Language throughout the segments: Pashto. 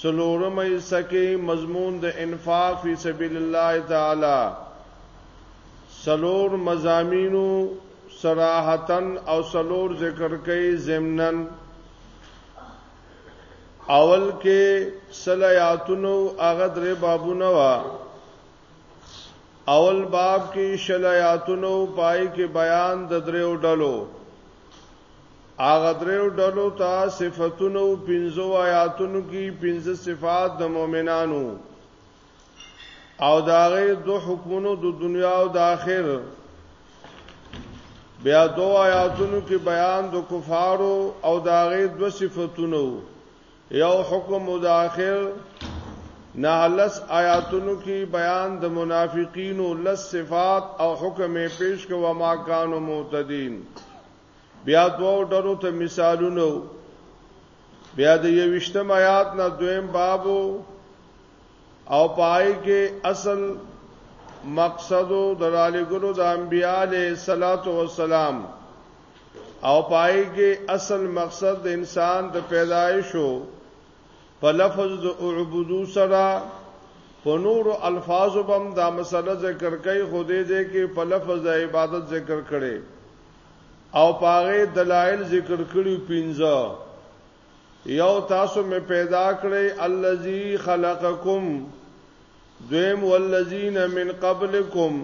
څلورمه حصه کې مضمون د انفاق فی سبیل الله تعالی سلور مزامینو صراحتن او سلور ذکر کوي ضمنن اول کې صلیاتونو هغه درې بابونه وا اول باب کې شلیاتونو پای کې بیان د دریو ډلو هغه دریو ډلو ته صفاتونه او پنځو آیاتونو کې پنځه صفات د مؤمنانو او داغه دو حکمونو د دنیا او د آخر بیا دو آیاتونو کې بیان د کفارو او داغه دو صفاتونو یو حکم د آخر نه لس آیاتونو کې بیان د منافقینو لس صفات او حکم پیش کو ما کانو معتدین بیا دوو ډلو ته مثالونه بیا د یوشتم آیات نه دویم بابو او پای کې اصل مقصد دلاله ګلو د انبیاله صلوات و سلام او پای کې اصل مقصد د انسان د پیدایشو په لفظ د اعبدو سره په نور الفاظو بم دا مسله ذکر کوي خو دې دې کې په لفظ د عبادت ذکر کړي او پاغه دلائل ذکر کړي پنځه یو تاسو می پیدا کړی الذی خلقکم دویم والذین من قبلکم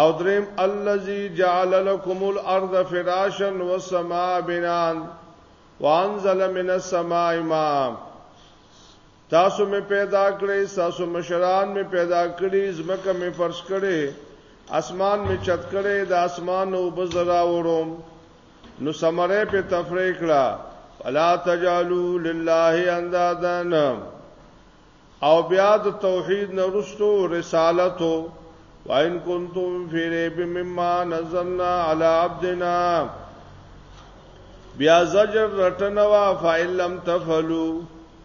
او دریم الذی جعل لكم الارض فراشا والسماء بناء وانزل من السماء ماء تاسو مې پیدا کړی تاسو مشران مې پیدا کړی زمکه مې فرش کړی اسمان مې چت کړی د اسمان او بزرا وروم نو سمره په تفریق کړه فلا تجعلوا لله اندادا او بیا د توحید نرستو رسالت وان کنتم فی ریب مما نزلنا علی عبدنا بیا زجر رټنوا فإن لم تفعلوا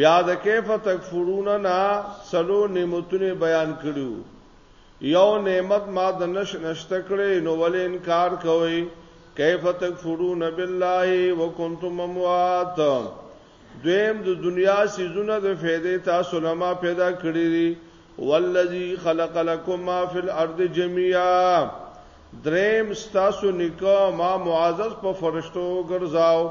بیا د کیف تکفرون نه سلو نعمتونه بیان کړو یو نعمت ما د نش نشته کړې نو ولې انکار کوي کیف تکفرون بالله وکنتم اموات دویم د دنیا سيزونه د فائدې تاسو لما پیدا کړی دي والذي خلق لكم ما في الارض جميعا دریم تاسو نکاح ما معزز په فرشتو ګرځاو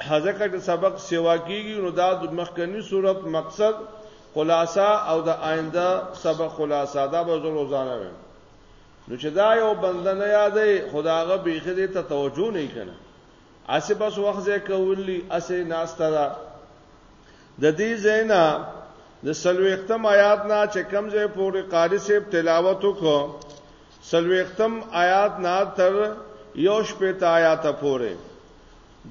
ځکه چې سبق سیوا کیږي نو دا د مخکنی صورت مقصد خلاصه او د آینده سبق خلاصه دا به زه روزانه ویم نو چې دا یو بنده نه یادې خداغه بیخې دې ته توجه نه کړي اسه بس وخت یې کولی اسه ناشته دا د دې زینا د سلوختم آیات نه چې کمزې پورې قاری سے تلاوت وکړو سلوختم آیات نه تر یوش په آیات پورې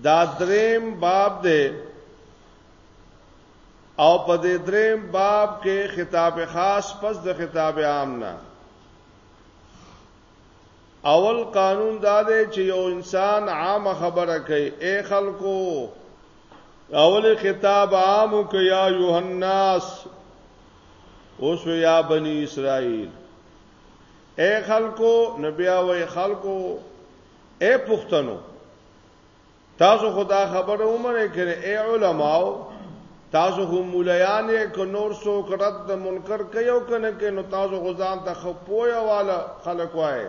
دا دریم باب دی او په دې دریم باب کې خطاب خاص پس د خطاب عام نه اول قانون دا دی چې یو انسان عام خبره کوي اے خلکو اول خطاب عام کوي یا یوهناس اوس یا بنی اسرائیل اے خلکو نبی او خلکو اے پښتنو تاسو خدا خبره ومنه کړي اے علماو تاسو هم مولایان یې ک نور سو کرد د منکر کوي او کنه کې نو تاسو غزان ته خپویا والا خلک وای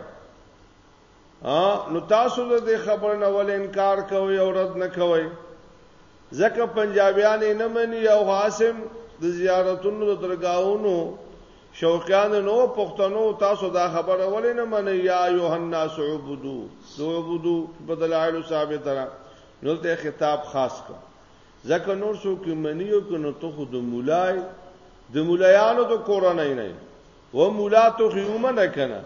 ا نو تاسو د خبر نه ول انکار کوي او رد نه کوي ځکه پنجابیان نه مني او حاسم د زیارتونو د درگاہونو شوقیان نو پښتنو تاسو دا خبره ولې نه منئ یا یوحنا سعبدو سعبدو په دلایل ثابت را نو ته خطاب خاص کا ځکه نور څوک منیو کو نو ته خود مولای د مولایانو د کورنۍ نه و مولا ته خیومه نه کنه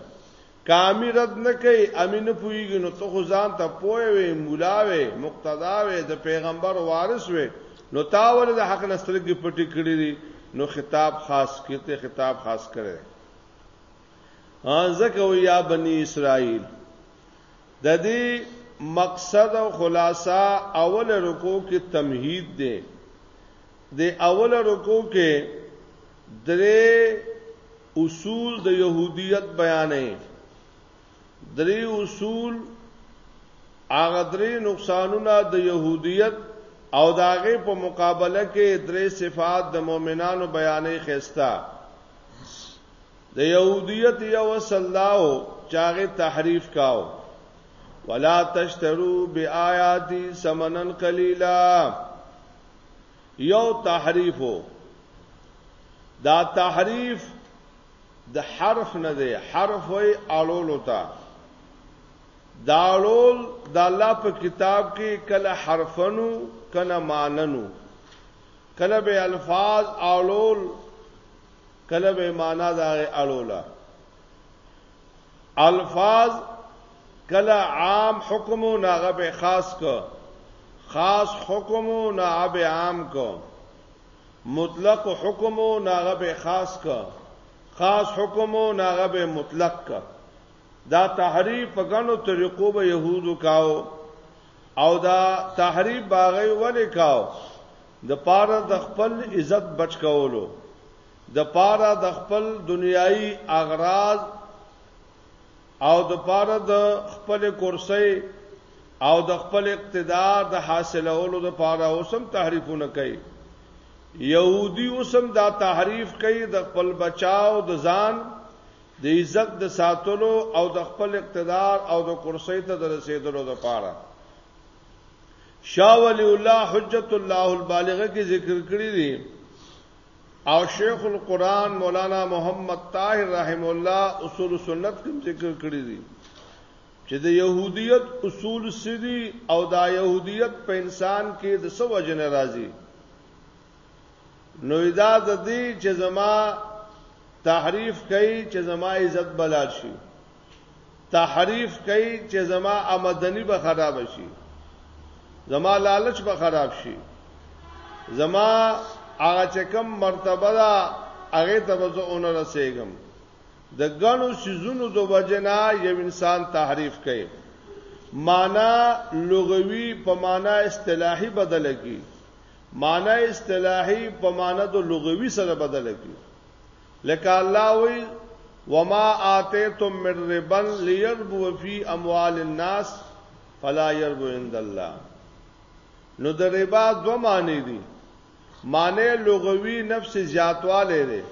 کامی رد نه کوي امي نه پويږي نو ته خو ځان ته پوي وي مولا وي مقتدا وي د پیغمبر وارث وي نو تا ول د حق نسترګي پټي کړی دي نو خطاب خاص کړي خطاب خاص کړي ځکه یا بنی اسرائیل د دې مقصد او خلاصہ اول رکو کې تمهید دی د اول رکو کې درې اصول د يهوديت بیانې درې اصول هغه درې نقصانونه د يهوديت او داغه په مقابله کې درې صفات د مؤمنانو بیانې خستا د يهوديت یو سلاو چاغه تحریف کاو ولا تشترو بیااتی سمنن قلیلا یو تحریف وو دا تحریف د حرف نه دی حرف وی اړول وتا دا اړول د الله په کتاب کې کله حرفنو کله ماننو کله به الفاظ اړول کله به معنا دا اړولا الفاظ کله عام حکم او ناغه به خاص کو خاص حکم او ناغه به عام کو مطلق حکم او ناغه به خاص کو خاص حکم او ناغه به مطلق کو دا تحریف په غنو طریقو به يهودو کاو او دا تحریف باغی ولې کاو د پاره د خپل عزت بچ کولو دپاره د خپل دنیايي اغراض او دپاره د خپل کرسۍ او د خپل اقتدار د حاصلولو دپاره اوسم تحریفونه کوي يهودي اوسم دا تحریف کوي د خپل بچاو د ځان د عزت د ساتلو او د خپل اقتدار او د کرسۍ ته د رسیدلو لپاره شاه ولی الله حجت الله البالغه کې ذکر کړی دی او شیخ القرآن مولانا محمد طاهر رحم الله اصول سنت کوم ذکر کړی دي چې د يهودیت اصول سری او دا يهودیت په انسان کې د څه وجه ناراضي نو دا د دې چې زما تحریف کوي چې زما عزت بلار شي تحریف کوي چې زما آمدنی به خراب شي زما لالچ به خراب شي زما هغه چې کم مرتبه ده هغه ته به زه اون رسېږم د غنو سيزونو د وجنا یو انسان تحریف کوي معنا لغوي په معنا اصطلاحي بدل کی معنا اصطلاحي په معنا د لغوي سره بدل کی لکه الله وی وما آتیتم من ربا لیربو فی اموال الناس فلا یربو عند الله نو د ربا دو معنی دي معنی لغوي نفس زیاتواله ده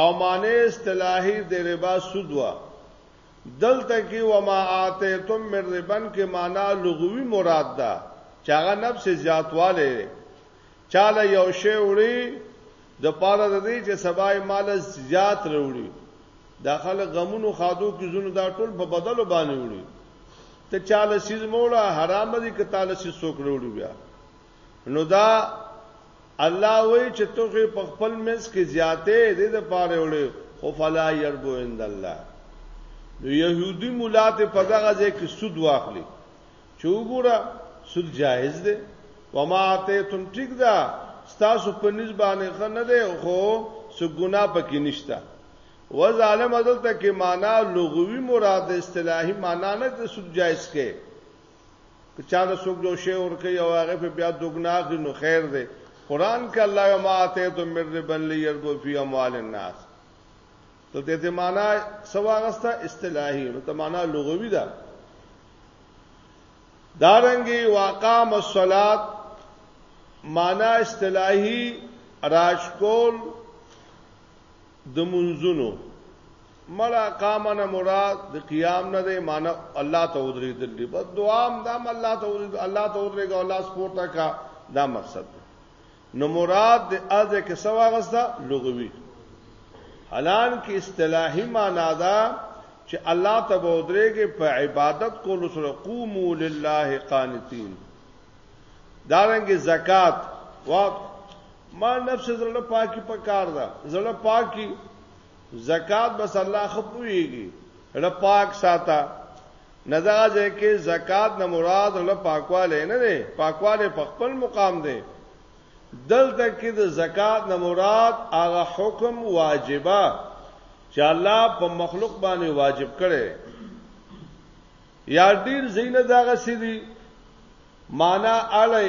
او معنی اصطلاحي د ربا سودوا دلته کې وما آتیتم من ربا کې معنی لغوي مراد ده چاغه نفس زیاتواله چاله یو شی وړي د پاره د دې چې سبا یې مال زیات وروړي دا خلک غمونو خادو کې زونه دا ټول په بدلو باندې وړي ته چاله سیز مولا حرام دي که تعالی سیز څوک وروړي بیا نو دا الله وای چې توخه په خپل منځ کې زیاتې دې د پاره وړي خو فلا يربو عند الله نو يهودي مولات په دغه ځای کې سود واخلي چې وګوره سود جایز دی وما اتیتم ټیک ده ستاسو په نسبانه خ نه دی خو سو ګنا پکې نشته و ظالم دلته کې معنا لغوي مراد اصطلاحي معنا نه د سود جایز کې که چا د سوق جو شی ور کوي او هغه په بیا دوګنا کې نو خیر دی قران کې الله ما اتیتم من ربن لیربو فی اموال الناس نو د دې معنا سواغسته اصطلاحي نو ته معنا لغوي ده دارنګي واقام الصلات معنا اصطلاحي راجکول د منځونو ملا قامن مراد د قیام نه دی معنا الله ته ودرې دلی بس دعا هم دام الله ته ودرې الله ته ودرې ګو الله سپورتا کا دا مقصد دی نو مراد د اذه کې څه واغسته لغوي حالان کې اصطلاحي معنا ده چې الله تبودره کې په عبادت کولو سره قومو لله قانتين دارنګ زکات وا ما نفس زړه پاکي پکار ده زړه پاکي زکات بس الله خپويږي رپاک ساته نه دغه ځای کې زکات نه مراد له پاکواله نه دی پاکواله په خپل مقام دی دلته کې د زکات نه مراد هغه حکم واجبہ چې الله په مخلوق باندې واجب کړي یا ډیر زینه دغه سړي معنا اړای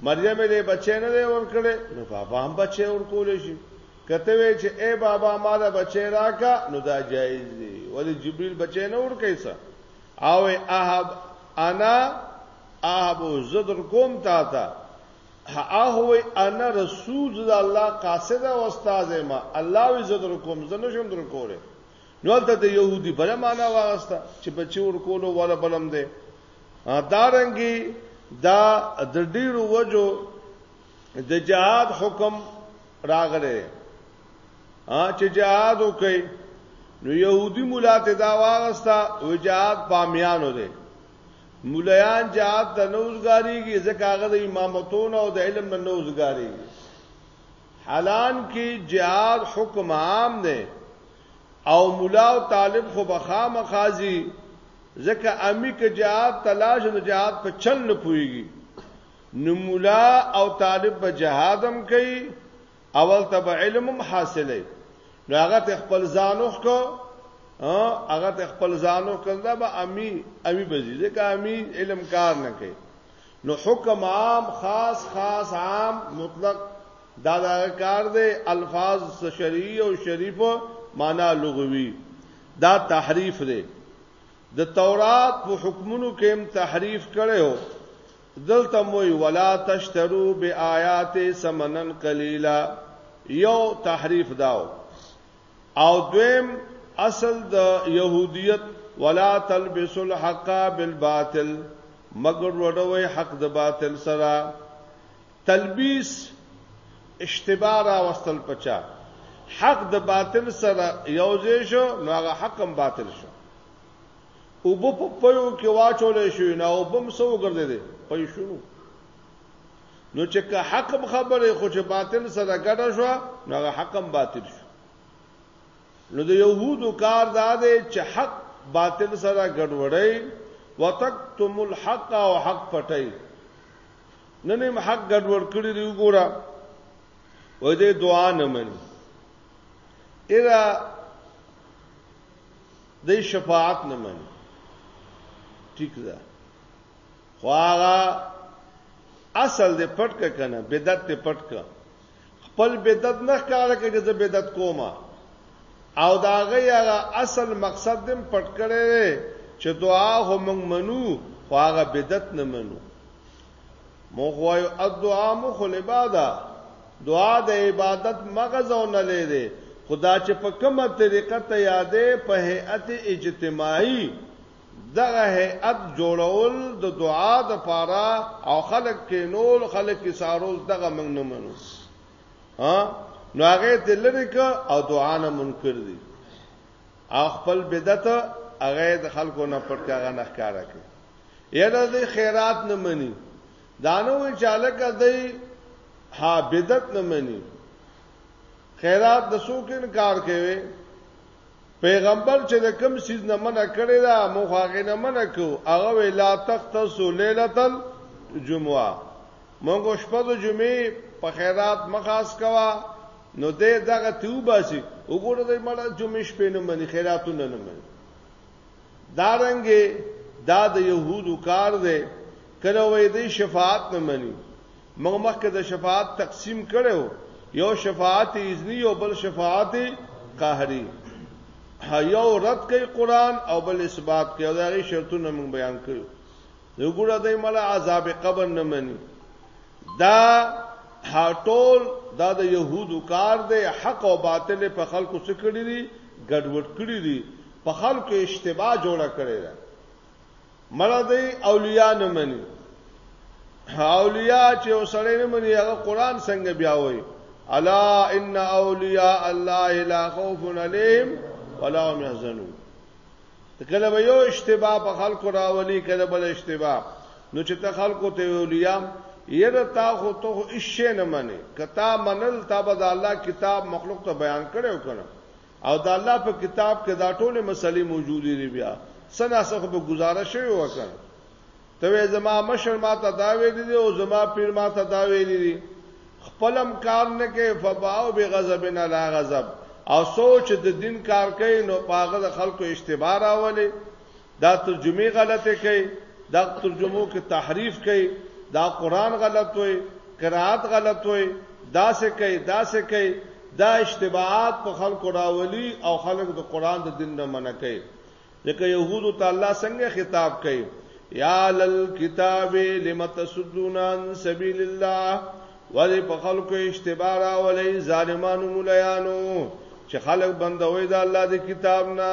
مریم دې بچی نه دی ورکړي نو بابا هم بچی ورکول شي کته وی چې اے بابا ما دا بچی راکا نو دا جایز دی ولی جبرئیل بچی نه ورکړي سا او احب انا احب زدر کوم تا تا اهوی انا رسول د الله قاصد او استاد ما الله وی زدر کوم زنه شم در کوله نو هلته د يهودي بل معنا واغسته چې بچي ورکولو ولا بلم ده دارنګي دا د ډیرو وجو د جهاد حکم راغره ا چې جهاد وکي نو يهودي مولا ته دا واغسته و جهاد بامیانو ده مولایان جهاد ته نوزګاریږي ځکه هغه د امامتون او د علم نه نوزګاریږي حالان کې جهاد حکم عام دی او مولا او طالب خو بخامه خازي ځکه امی که جهاد تلاش نو جهاد په چل نه پويږي نو مولا او طالب به جهادم کوي اول ته به علم هم حاصلې نو هغه ته خپل ځانوخ کو هغه ته خپل ځانوخ کړه به امی امی بزیزه که امی علم کار نه کوي نو حکم عام خاص خاص عام مطلق دا دا کار دی الفاظ شرعي او شریف معنا لغوي دا تحریف دی د تورات په حکمونو کې هم تحریف کړو دلته موي ولا تشترو بیاات سمنن قلیلا یو تحریف داو او دویم اصل د يهودیت ولا تلبسوا الحق بالباطل مګر وډوي حق د باطل سره تلبیس اشتباه را وستل پچا حق د باطل سره یوځې شو نو هغه حق هم باطل شو او په پيو کې واچول شو نه او بم سو ګرځې دي پي شو نو چې که حق خبره خو چې باطل سره ګډه شو نو هغه حکم باطل شو نو د يهودو کار دا دی چې حق باطل سره ګډوډي وتکتم الحق او حق پټي نن هم حق ګډوډ کړی دی وګوره وای دې دعا نه مني اذا د شفاعت نه مني ټیک ده خو هغه اصل دې پټ ک کنه بدعت دې پټ ک خپل بدعت نه ښکار کړي چې زه بدعت کوم او دا هغه هغه اصل مقصد دې پټ کړي چې دعا هم منو خو هغه بدعت نه منو مو خو یو الدعاء مخ لباده دعا د عبادت مغز او نه لري خدا چې په کومه طریقه ته یادې په هيئت اجتماعي دغه هيئت جوړول د دعا د پاره او خلق کینول خلق کی سارول دغه موږ نه منو ها نو هغه ته لری ک او دعا نه منکر دي او خپل بدعت هغه د خلکو نه پټ کاغه نه ښکارا کوي یره د خیرات نه مني دانو چاله کوي ها بدعت نه مني خیرات د سوکین کار کوي پیغمبر چې د کوم سیز نه منع کړی دا موږ هغه نه منع کو هغه ویلا تختصو ليله جمعه موږ شپه د جمعې په خیرات مخاص کوا نو دې دغه توباسي وګوره دې مړ جمعې شپې نه مني خیراتونه نه مني دارنګې دا د يهودو کار دی کله وې دې شفاعت نه مني موږ مخکې د شفاعت تقسیم کړو یو شفاعت اذنی او بل شفاعت قهری یو رد کوي قران او بل اثبات کوي دا غي شرطونه موږ بیان کړو یو ګوره دای مله عذاب قبر نه مني دا هټول دا د يهودو کار دی حق او باطل په خلکو څخه کړی دی ګډوډ کړی دی په خلکو اشتباه جوړه کړی ده مړه دی اولیاء نه مني اولیاء چې وسړی نه مني هغه قران څنګه بیا وایي الا ان اولیاء الله لا خوف علیهم ولا هم يحزنون کله به یو اشتباه په خلکو راولي کله بل اشتباه نو چې ته خلکو ته اولیاء یره تا خو ته هیڅ نه مني کتا منل تا به د الله کتاب مخلوق ته بیان کړو کنه او د الله په کتاب کې دا ټول مسلې موجودې دي بیا سنا څخه به گزاره شوی وکړ ته زما مشر ما ته دا ویل دي او زما پیر ما ته دا ویل دي خپلم کار نه کې فباو به غضب نه لا غضب او سوچ د دین کار کوي نو پاغه د خلکو اشتباه راولي دا ترجمه غلطه کوي دا ترجمو کې تحریف کوي دا قران غلط وي قرات غلط وي دا څه کوي دا څه کوي دا اشتباهات په خلکو راولي او خلک د قران د دین نه منع کوي ځکه يهودو ته الله څنګه خطاب کوي یا لل کتاب لم تسدون عن سبیل الله ولی په خلکو اشتباه راولي ظالمانو مولایانو چې خلک بندوي د الله د کتاب نه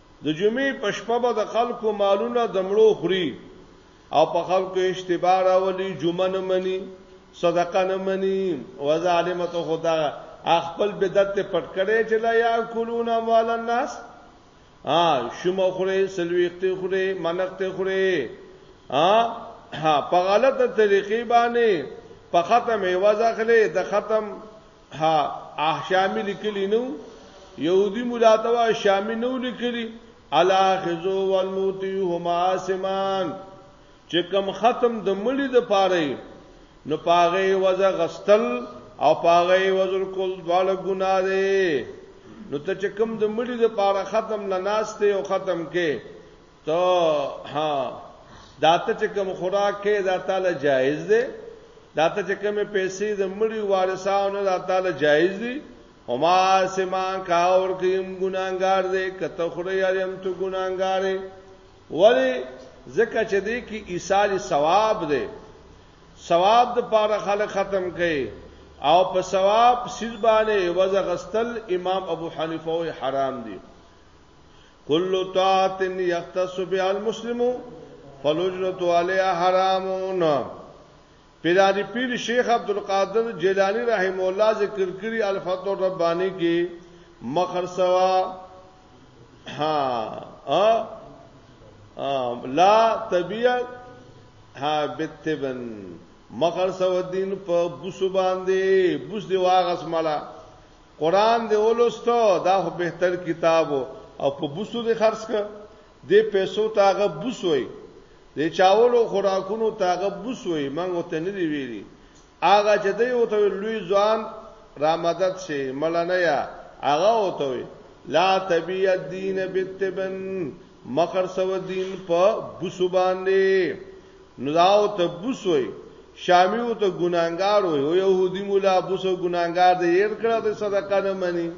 د جمعې په شپه به د خلکو مالونه د مړو خوري او په خلکو اشتباه راولي جمعه نه مني صدقه نه مني وظالمت خدا خپل بدعت ته پټ کړي چې لا یاکلون اموال الناس ها شمه خوري سلويخته خوري منقته خوري ها په غلطه طریقې باندې په ختم ایواز اخلي د ختم ها اه شامی لیکلی نو یهودی مولا ته وا شامی نو لیکلی الاخذو والموتی هما اسمان چې کم ختم د مړي د پاره نو پاغه وځه غستل او پاغه وزر کول دواړه ګناه دي نو ته چې کم د مړي د پاره ختم لناسته او ختم کې ته ها داته چې کوم خوراک کې دا تعالی جایز دی داته چې کوم پیسې د مړي وارثانو دا تعالی جایز دی هما سمان کا اور کیم ګناګار دی کته خوري یم ته ګناګار دی ولی زکه چې دی کې ایصال ثواب دی ثواب د پاره خلک ختم کړي او په ثواب سیز باندې وځغستل امام ابو حنیفه حرام دی کل طاعت یختص بها المسلم فلجنت علیها حرامون پیرانی پیر شیخ عبدالقادر جیلانی رحم الله ذکر کړی الفتو ربانی کې مخر سوا ها ا لا طبيعت ها بتبن مخر سوا دین په بوسو باندې بوس دی واغس مالا قران دې ولوستو دا خو بهتر کتاب او په بوسو دې خرڅ ک دې پیسو تاغه بوسوي دې چاولو خوراکونو تاغه بوسوي منغو ته نه دی ویلي هغه چې دې وته لوی ځوان را مدد شي ملنه یا هغه وته لا تبی الدین بالتبن مخر سو دین په بوسو باندې نو داو ته بوس وای شامی او ته ګناګار وای او يهودي مولا بوس او ګناګار دې ير کړه ته صدقه نه مني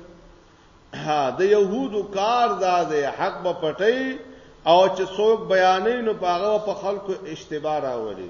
ها د يهودو کار دا دی حق به پټي او چې څوک بیانې نو پاغه په خلکو اشتباه راوړي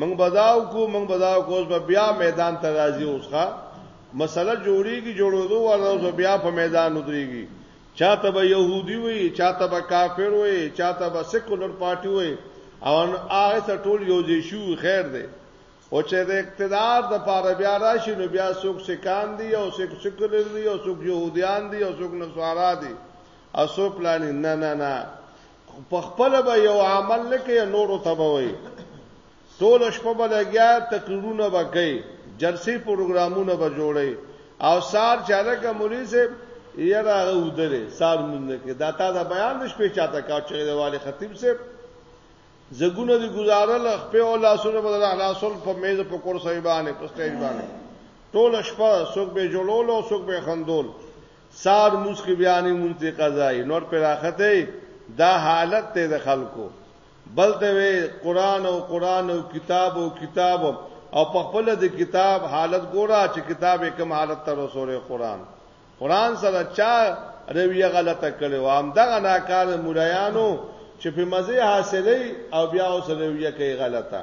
موږ بداو کو موږ بداو کو اوس بیا میدان ته راځي اوسخه مسله جوړیږي جوړودو ورو اوس بیا په میدان ودرېږي چاته به يهودي وي چاته به کافر وي چاته به سیکولر پارټي وي او هغه ته ټول یو ځای شو خیر دی او چې د اقتدار د پاره بیا راشي نو بیا څوک سکان دي او څوک سیکولر دي او څوک يهوديان دي او څوک نصارا دي او څوک پلان نه نه نه په خپل به یو عمل نه کوي نورو ته به وي ټول شپه به لګیا تقریرونه به کوي جلسې پروګرامونه به جوړي او سار چالکه مولوی صاحب یره هغه ودره سار مونږ کې دا تا دا بیان د شپې چاته کا چې د والي خطیب صاحب زګونه دی گزارل خپل او لاسونه بدل اخلاصول په میز په کور صاحبانه په سټیج باندې ټول شپه څوک به جوړول او څوک به خندول سار موږ کې بیانې مونږ ته قضای نور پر راخته دا حالت ته د خلکو بل ته وی قران او قران او کتاب او کتاب او په خپل د کتاب حالت ګورا چې کتاب کوم حالت تر وسوره قران قران سره چا رویه غلطه کړي و هم دغه ناکار مولایانو چې په مزه حاصلې او بیا اوس رویه کوي غلطه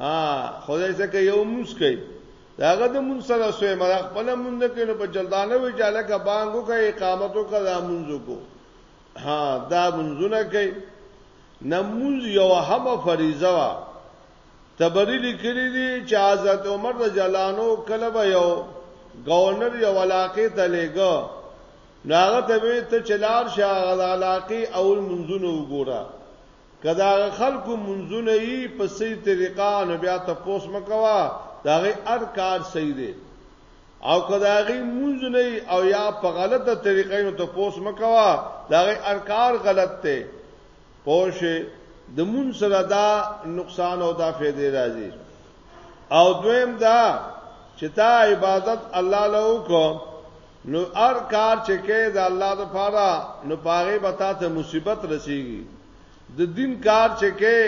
ا خدای څخه یو موس کوي داغه د مون سره سوې مړه خپل مون نه کینو په جلدانه وی چاله کا بانګو کا اقامتو کا دامونځو کو ها دا منځونه کوي نمونځ یو هم فریضه وا تبری لیکلی دی چې حضرت عمر رضی الله عنه کله به یو گورنر یو علاقه ته لګو ناغه ته وی ته چلار شاه علاقه اول منځونه وګوره که دا خلکو منځونه یي په صحیح طریقه نو بیا ته پوس مکوا دا غي ار کار صحیح دی او که دا غي منځ نه او یا په غلطه طریقه نو ته پوس مکوا دا غي ار کار غلط دی پوش د مون سره دا نقصان او دا فائدې راځي او دویم دا چې تا عبادت الله له وکړو نو هر کار چې کې د الله د پاره نو پاره به تا ته مصیبت رسیږي د دین کار چې کې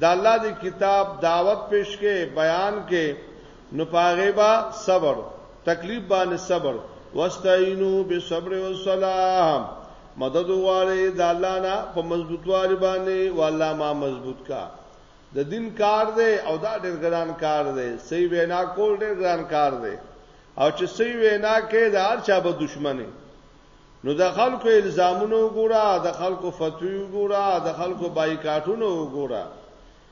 د الله د کتاب دعوت پیش کې بیان کې نو پاره به صبر تکلیف باندې صبر واستعینو بالصبر والصلاه مدد وغواړي د الله نه په مضبوطوالي باندې والله ما مضبوط کا د دین کار دی او دا ډېر ګران کار دی صحیح وینا کول ډېر ګران کار دی او چې صحیح وینا کې د هر چا به دشمنه نو د خلکو الزامونه وګوره د خلکو فتوی وګوره د خلکو بایکاټونه وګوره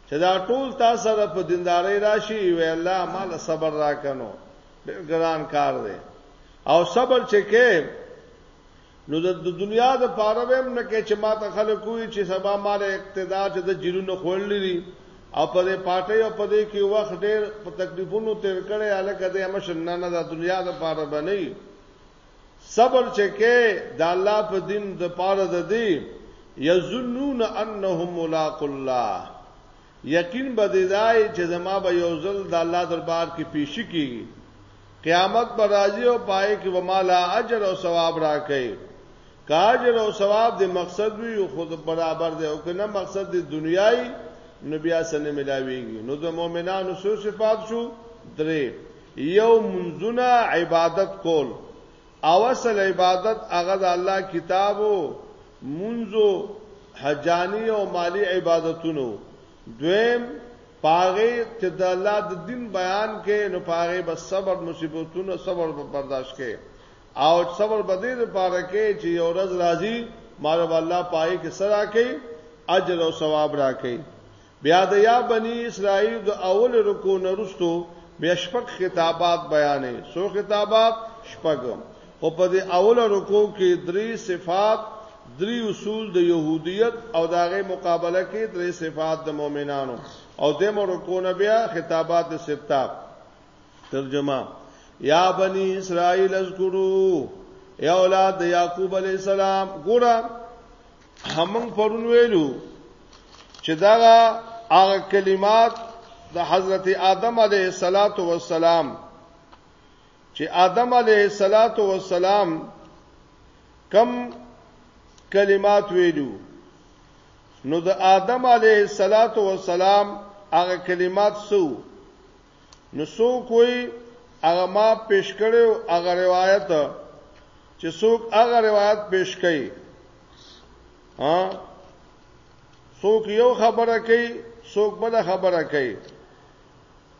چې دا ټول تا سره په دینداري راشي وی الله مال صبر راکنو ډېر ګران کار دی او صبر چې کې نو د دنیا د پاره به هم نه کې چې ما ته خلک وي چې سبا مال اقتدار چې د جیلونو خوللی دي او په دې پارټي او په دې کې وخت ډېر په تکلیفونو تیر کړي الکه دې امشن نه نه د دنیا د پاره بنئ صبر چې کې د الله په دین د پاره د دې یظنون انهم ملاق الله یقین به دې دای چې زما به یو ځل د الله دربار کې پیش کیږي قیامت به راځي او په هغې کې به ما له اجر او ثواب راکوي. که اجر او ثواب دې مقصد وي خو برابر دی او که نه مقصد دې دنیا وي نو بیا څه نه ملاویږي. نو د مؤمنانو څو صفات شو؟ درې. یو منځونه عبادت کول او اصل عبادت هغه د الله کتابو منځو حجانی او مالی عبادتونو دویم پاغه چې د الله د دین بیان کې نو پاغه به صبر مصیبتونو صبر به برداشت کې او صبر به دې لپاره کې چې یو ورځ راځي مال الله پای کې سره کې اجر او ثواب راکې بیا د یا بنی اسرائیل د اول رکو نرستو بیا شپږ خطابات بیانې سو خطابات شپږ خو په دې اوله رکوع کې درې صفات، درې اصول د یهودیت او د هغې مقابله کې درې صفات د مؤمنانو او دېمه رکوع نه بیا خطابات سته ترجمه یا بنی اسرائیل اذکرو یا اولاد د یعقوب علی السلام ګوره همون پرون ویلو چې دا هغه کلمات د حضرت آدم علیه السلام چې آدم علیه الصلاۃ والسلام کم کلمات ویلو نو د آدم علیه الصلاۃ والسلام هغه کلمات سو نو سو کوئی هغه ما پیش کړو هغه روایت چې څوک هغه روایت پیش کړي ها څوک یو خبره کوي څوک بل خبره کوي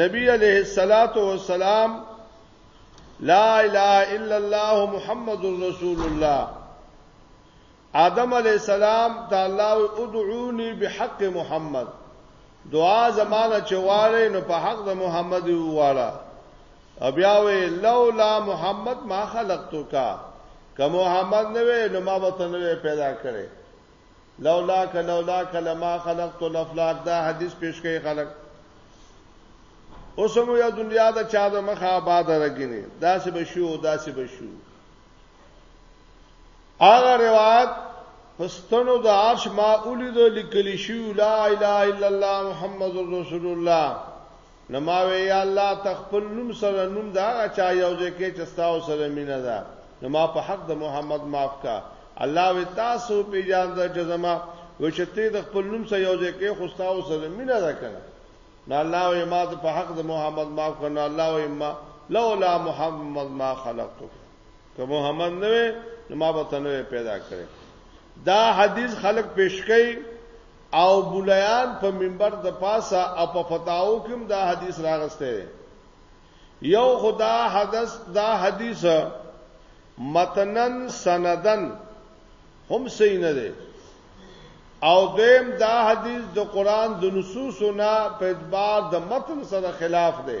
نبی علیه الصلاۃ والسلام لا اله الا الله محمد رسول الله آدم علیه السلام ته الله ادعوني بحق محمد دعا زمانہ چواله نو په حق د محمد والا بیا وی لولا محمد ما خلقتو کا که محمد نه وی نو ما وطن نه پیدا کړي لولا ک لولا ک لما خلقت الافلاک دا حدیث پیش کوي خلک اوس مو یا دنیا دا چا د مخه آباد راګینه دا څه بشو دا څه بشو هغه روایت پستنو د عرش ما اولید لیکلی شو لا اله الا الله محمد رسول الله نو ما وې یا الله تخپل نوم سره نوم دا چا یو ځکه چې تاسو سره مینه ده نو ما په حق د محمد معاف کا الله وې تاسو په جان د جزما و چې ته د خپل نوم سره یو ځکه خو تاسو سره مینه ده کنه نو الله وې ما په حق د محمد معاف کړه الله وې ما لولا محمد ما خلقتک که محمد نه نو ما به تنوې پیدا کړې دا حدیث خلق پیش کړي او بولیان په منبر د پاسه او په فتاو کې دا حدیث راغسته یو خدا حدث دا حدیث متنن سندن هم صحیح نه دی او دیم دا حدیث د قران د نصوصو نه په اعتبار د متن سره خلاف دی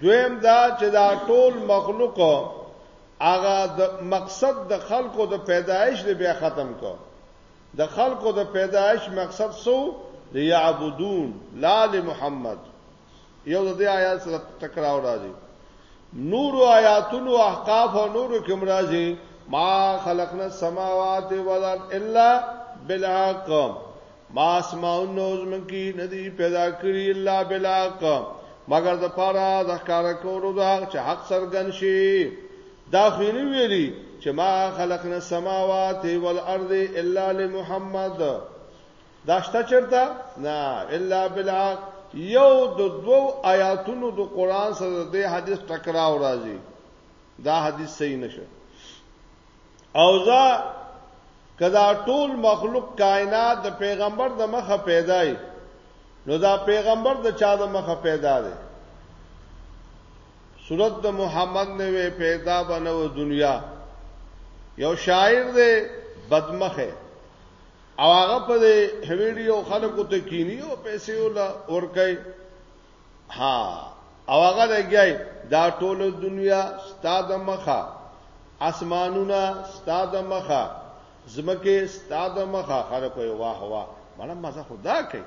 دویم دا چې دا ټول مخلوق هغه د مقصد د خلکو د پیدایش دی بیا ختم کو د خلکو د پیدایش مقصد سو ليعبدون لا لمحمد یو د دې آیات سره ټکراو راځي نور آیاتونو احقاف او نور کوم راځي ما خلقنا السماوات والارض الا بالحق ما اسماون نو زمکی ندی پیدا کړی الا بلاق مگر د پاره د ښکار کولو دا چې حق سرګن شي دا خینی ویلی چې ما خلقنا السماوات والارض الا لمحمد دا شته چرته نه الا بلاق یو د دوو آیاتونو د قران سره د حدیث ټکراو راځي دا حدیث صحیح نشه او ځا کدا ټول مخلوق کائنات د پیغمبر د مخه پیدای نو دا پیغمبر د چا د مخه پیدا دی صورت د محمد نه وی پیدا بنو دنیا یو شاعر دی بدمخه او هغه په ویډیو خلکو ته کینی او پیسې ولا ورکای ها او هغه لګي دا ټول دنیا ستاد مخه اسمانونه ستاد مخه زمکه ستاد مخه خره په واه واه مړه مزه خدا کوي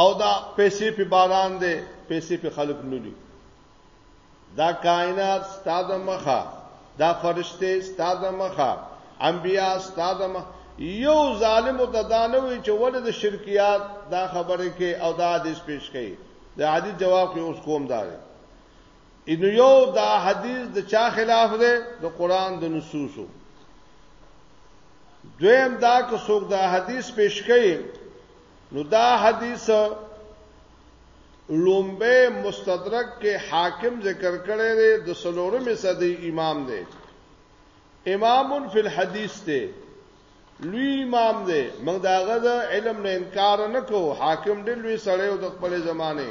او دا پیسې په باران دي پیسې په خلک نولي دا کائنات ستاد مخه دا فرشته ستاد مخه انبیا ستاد مخه یو ظالم ته دا نه وی چې ولې د شرکیات دا خبره کې او دا حدیث پیش کړي دا حدیث جواب کې اوس کوم دار ان یو دا حدیث د چا خلاف دی د قران د نصوصو دویم دا که څوک دا حدیث پیش کړي نو دا حدیث ړومبی مستدرک کې حاکم ذکر کړی دی د څلورمې صدۍ امام دی امام فی الحدیث دی لوی امام دی موږ دا غد علم نه انکار نه کو حاکم دی لوی سړی او د خپل زمانه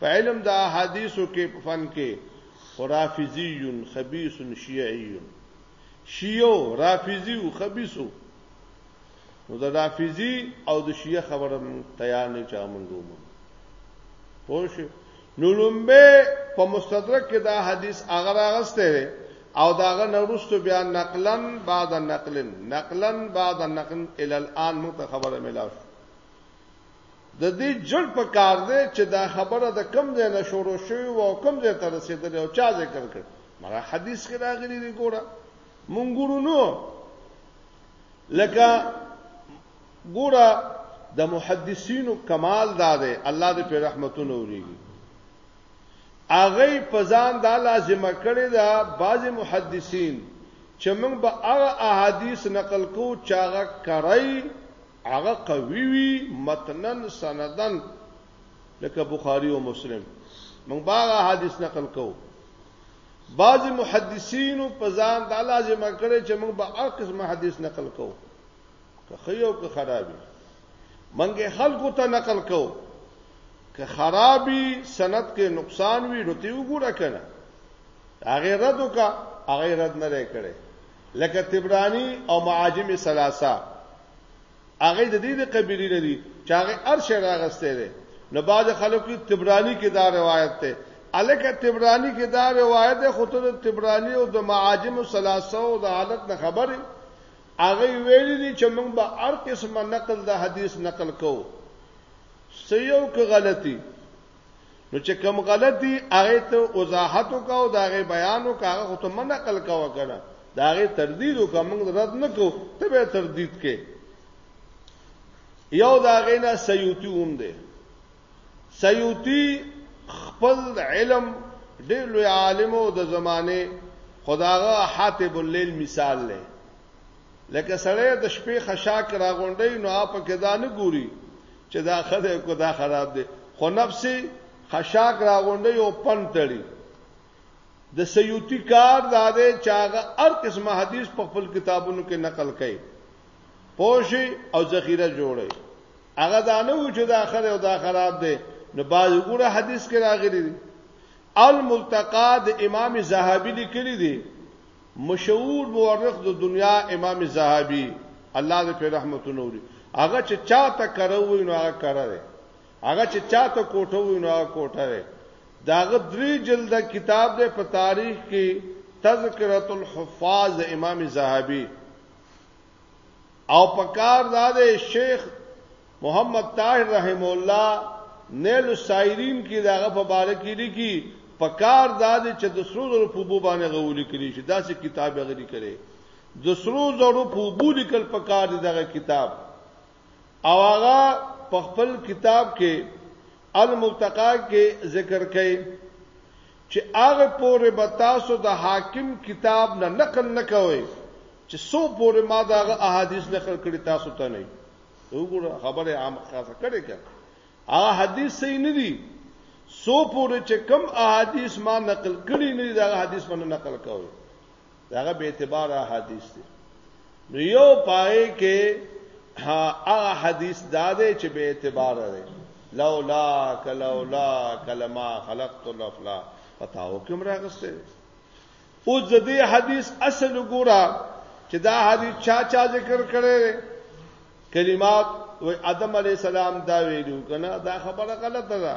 په علم دا حدیثو کې په فن کې خرافیزیون خبیث شیعیون شیعو رافیزیو خبیثو نو د رافضی او د شیعه خبره تیار نه چا منګو من پوش نو لومبه په مستدرک کې دا حدیث هغه راغسته دی او داغه نورستو بیا نقلن بعد نقلن نقلن بعد نقلن ال الان مو ته خبره ملاو شو د دې جړ په کار دی چې دا خبره د کم ځای نه شروع شوی او کم ځای ته رسیدلې او چا ذکر کړ مړه حدیث کې راغلی دی ګوره مونږ ګورو نو لکه ګوره د محدثینو کمال دا دی الله دې په رحمتونو وريږي اغه په ځان دا لازمه کړی دا بعض محدثین چې موږ به هغه احادیث نقل کو چې هغه کرای هغه قوی وي متنن سندن لکه بخاری او مسلم موږ به هغه احادیث نقل کو بعضی محدثینو په ځان دا لازمه کړې چې موږ به هر قسم حدیث نقل کوو که خیو که خرابي منګه خلکو ته نقل کوو که خرابي سند کې نقصان وي نو تی وګوره کنه هغه رد وکا هغه رد نه لري کړي لکه تبرانی او معاجم ثلاثه هغه د دې د قبیلې نه دي چې هغه هر شی راغسته دي نو باز خلکو تبرانی کې دا روایت ده الکه تبرانی کې دا روایت ده خو ته تبرانی او د معاجم ثلاثه او د حالت نه خبره هغه ویلي دي چې موږ به هر قسمه نقل د حدیث نقل کوو سيو که غلطي نو چې کوم غلطي هغه ته وضاحت وکاو دا غي بیان وکاو خو ته من عقل کا وکړه دا غي تردید وکاو موږ رد نکو ته به تردید کې یو دا غي نه سیوتی اوم دی سیوتی خپل علم ډېر لوی عالم او د زمانه خداغه حاتب الليل مثال لې لکه سړی د شپې خشاک راغونډي نو اپ کې دا نه ګوري چې دا خدای کو دا خراب دی خو نفسي خشاک راغونډي او پن تړي د سیوتی کار دا دی چې هغه هر قسمه حدیث په خپل کتابونو کې نقل کړي پوشي او ذخیره جوړي هغه دا نه و چې دا خره او دا خراب دی نو باز ګوره حدیث کې راغلي دي الملتقا د امام زاهبی لیکلي دي مشهور مورخ د دنیا امام زهابی الله دې په رحمتونو وری هغه چې چاته کروي نو هغه کړه هغه چې چاته کوټه وي نو هغه کوټه ده داغه درې جلد کتاب دې په تاریخ کې تذکرۃ الحفاظ امام زهابی او پکار دا دی شیخ محمد طاهر رحم الله نیل السایرین کې داغه په باره کې لیکي پکار دا دی چې د سرو زرو په بو باندې غولي کړی شي دا څه کتاب غري کړي د سرو زرو په بو لیکل پکار دی دغه کتاب او هغه په خپل کتاب کې الملتقا کې ذکر کړي چې هغه پورې به تاسو د حاکم کتاب نه نقل نکوي چې سو پورې ما دا احادیث نقل کړي تاسو ته نه وګوره خبره عام خاصه کړي کړه هغه حدیث صحیح نه دي سو پورې چې کم احادیث ما نقل کړي نه دا حدیث باندې نقل کوي داغه به اعتبار حدیث دی نو یو پای کې هغه حدیث دا دی چې به اعتبار دی لولا کلولا کلمہ خلقت الافلا پتا حکم راغسته او ځدی حدیث اصل ګورا چې دا حدیث چا چا ذکر کړي کلمات و ادم علی السلام دا ویلو کنه دا خبره غلطه ده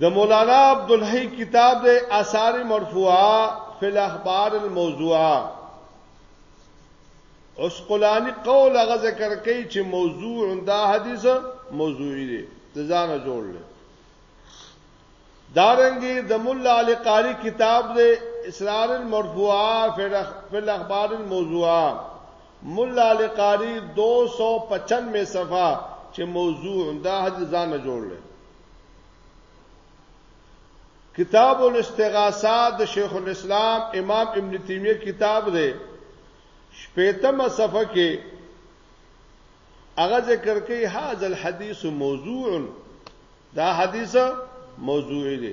د مولانا عبدالحی کتاب د آثار مرفوعه فی الاخبار الموضوعه عسقلانی قول هغه ذکر کوي چې موضوع دا حدیث موضوعی دی د ځان جوړ لې دارنګي د مولا علی قاری کتاب د اسرار المرفوعه فی الاخبار الموضوعه ملا علی قاری 295 مې صفه چې موضوع دا حدیث ځان نه جوړل کتاب الاستغاثات د شیخ الاسلام امام ابن تیمیه کتاب دی شپیتم صفحه کې هغه ذکر کوي هاذ الحديث موضوع دا حدیث موضوع دی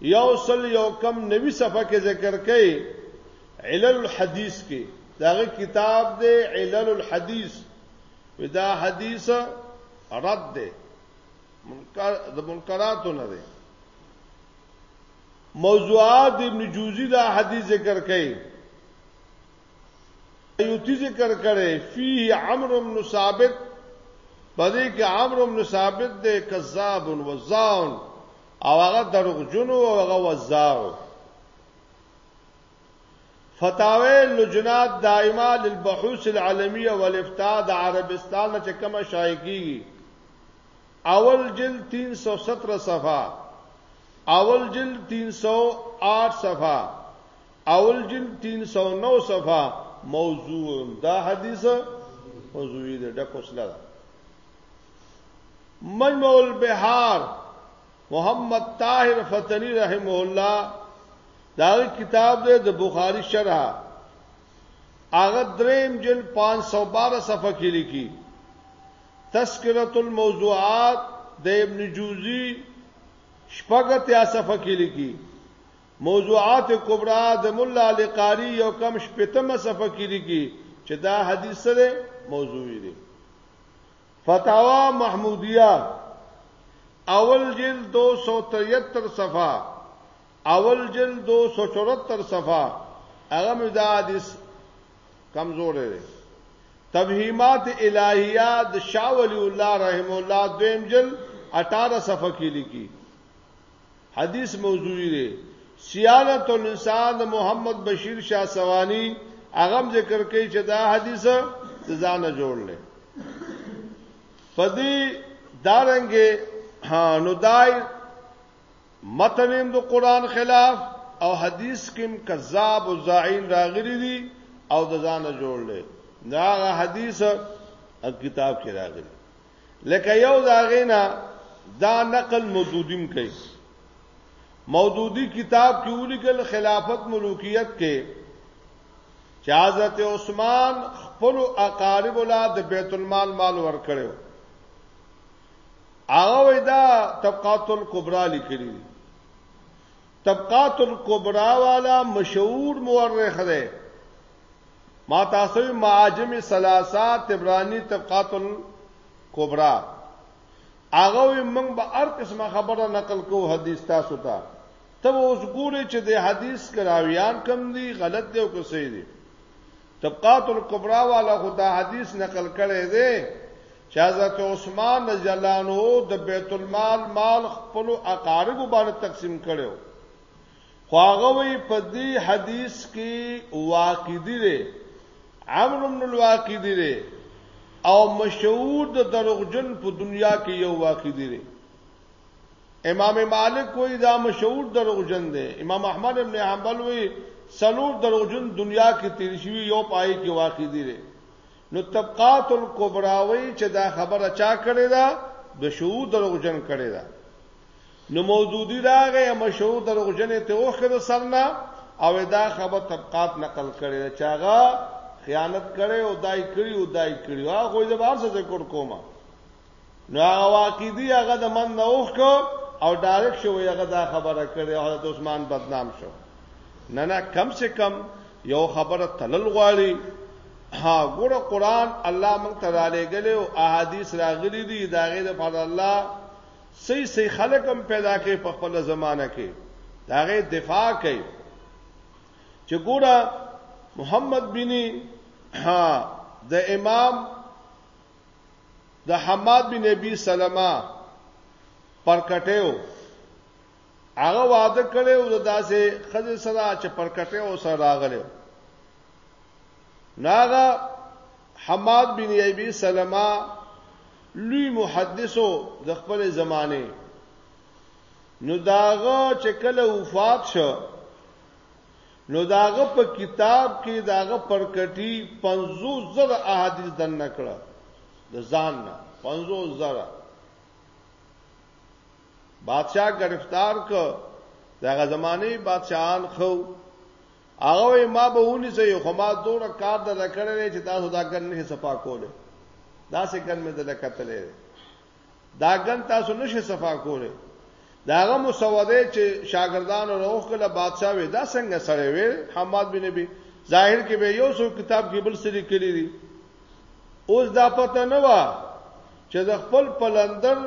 یو سل یو کم نوی صفحه کې ذکر کړي علل الحدیث کې داغه کتاب دی علل الحدیث ودا حدیث رد دی منکر د منکراتو نه دی موضوعات ابن جوزی دا حدیث ذکر کړي ایوتی ذکر کړي فيه عمرو بن ثابت پدې کې عمرو بن ثابت دې کذاب و زاون او هغه دروغجنو او هغه وزارو فتاوی لجنه دائمه للبحوث العالمیه والافتاء د عربستان نه کومه شایع کیږي اول جلد 317 صفحه اول جلد 308 صفحه اول جلد 309 صفحه موضوع دا حدیث موضوعی ده د کوسلا مجمع البحار محمد طاهر فتنی رحمه الله دا کتاب دی د بخاری شرح هغه دریم جل 512 صفحه کې لیکي تذکرۃ الموضوعات د ابن جوزی شپږت یا صفحه کې لیکي موضوعات کبرا د مولا علی قاری یو کم شپتمه صفحه کې لیکي چې دا حدیث سره موضوعي دی فتاوا محمودیه اول جلد 273 صفحه اول جلد 274 صفحه هغه مدا حدیث کمزور دی تبهیمات الہیه د شاولی الله رحم الله دویم جلد 18 صفحه کې لیکي حدیث موضوعی دی سیانت اللسان د محمد بشیر شاه سوانی هغه ذکر کوي چې دا حدیث ځانه جوړ لې پدې دارنګې نو دای متنیم د قران خلاف او حدیث کې کذاب او زاعین راغلي دي او د ځانه جوړ لې دا حدیث کتاب کې راغلي لکه یو داغینا دا نقل مودودیم کوي مودودی کتاب کې ولیکل خلافت ملوکیت کې چې حضرت عثمان خپل اقارب لا د بیت المال مال ورکړو هغه دا طبقات الکبرى لیکلي طبقات الکبرا والا مشهور مورخ دی ما تاسو معاجم ثلاثه تبرانی طبقات الکبرا هغه موږ به هر قسمه خبره نقل کو حدیث تاسو ته ته اوس ګوري چې د حدیث کراویان کم دي غلط دی او که صحیح دی طبقات الکبرى والا خو دا حدیث نقل کړی دی چې حضرت عثمان رضی الله عنه د بیت المال مال خپل اقارب باندې تقسیم کړو خو هغه وی په دې حدیث کې واقعي دی عمرو بن الواقعي دی او مشهور د دروغجن په دنیا کې یو واقعي دی امام مالک کوئی دا مشهور دروغجن دی امام احمد ابن حنبل وی سلور دروغجن دنیا کې تیر شوی یو پای کې واقع دی ره نو طبقات الکبرى وی چې دا خبره چا کړی دا د شهود دروغجن کړی دا نو موجودی راغی مشهور دروغجن ته اوخره سرنا او دا خبر طبقات نقل کړي دا چاغه خیانت کړي او دای کړي او دای کړي هغه د بار څه ذکر کومه نو هغه واقعي هغه د من نه اوخ کو او ډایرک شو هغه دا خبره کړې حضرت عثمان بدنام شو نه نه کم سے کم یو خبره تلل غواړي ها ګوره قران الله مونږ ته را لېګلې او احادیث راغلي دي دا غي د فضل الله سي سي خلکم پیدا کې په خپل زمانہ کې دا غي دفاع کوي چې ګوره محمد بني ها د امام د حماد بن ابي سلمہ پر کټیو هغه واده کړي او داسې خځه سره چې پر کټیو سره راغله ناغه حماد بن ابي سلمہ لوی محدثو د خپل زمانه نو داغه چې کله وفات شو نو د هغه په کتاب کې د هغه پر کټي پنځوس زره احادیث دننه کړه د ځان نه پنځوس زره بادشاہ گرفتار کو دغه زمانه بادشاہان خو هغه ما به ونی سي خو ما دور کار د لکړې چې تاسو دا ګن نه صفا کوله دا څه ګن مې د لکتلې دا ګن تاسو نشه صفا کوله داغه مسوده چې شاګردانو روخ کله بادشاہ وې دا څنګه سره وې حماد بن نبی ظاهر کې به یو څو کتاب کې بل سری کړی دي اوس دا پته نه و چې د خپل پلندر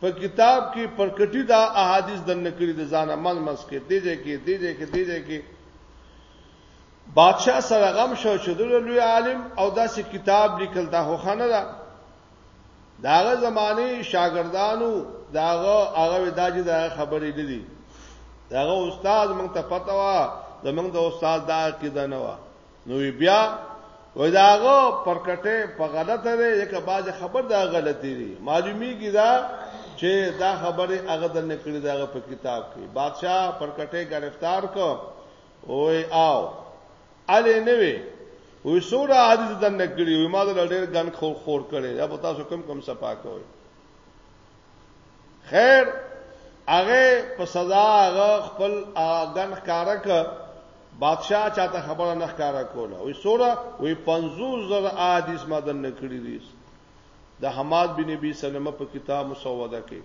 په کتاب کې پرکټی دا احادیث دنه کړی د ځانه من مس کې دیږي کې دیږي کې دیږي کې بادشاہ سره غم شو چې د لوی عالم او داسې کتاب لیکل دا هو خانه ده داغه زمانه شاګردانو داغه هغه وداجی دا خبرې نه دي داغه استاد مونږ ته پته وا زمونږ د استاد دا کیده نه وا نو بیا وای داغه پرکټه په غلطه ده یک باز خبر دا غلطی دي معلومی کی دا چې دا خبره هغه د نکړي داغه په کتاب کې بادشاہ پرکټه گرفتار کو اوې آو علي نه وي وې سوره حدیث دن کړی وې ما د ډېر ګن خور خور کړي یا په تاسو کم کم صفا کوي خیر هغه په سزا هغه خپل ګن کارک بادشاہ چاته خبره نه ښکارا کوله وې سوره وې 50 زره حدیث ما دن کړی دي د حماد بن ابي سلمہ په کتاب مسوده کې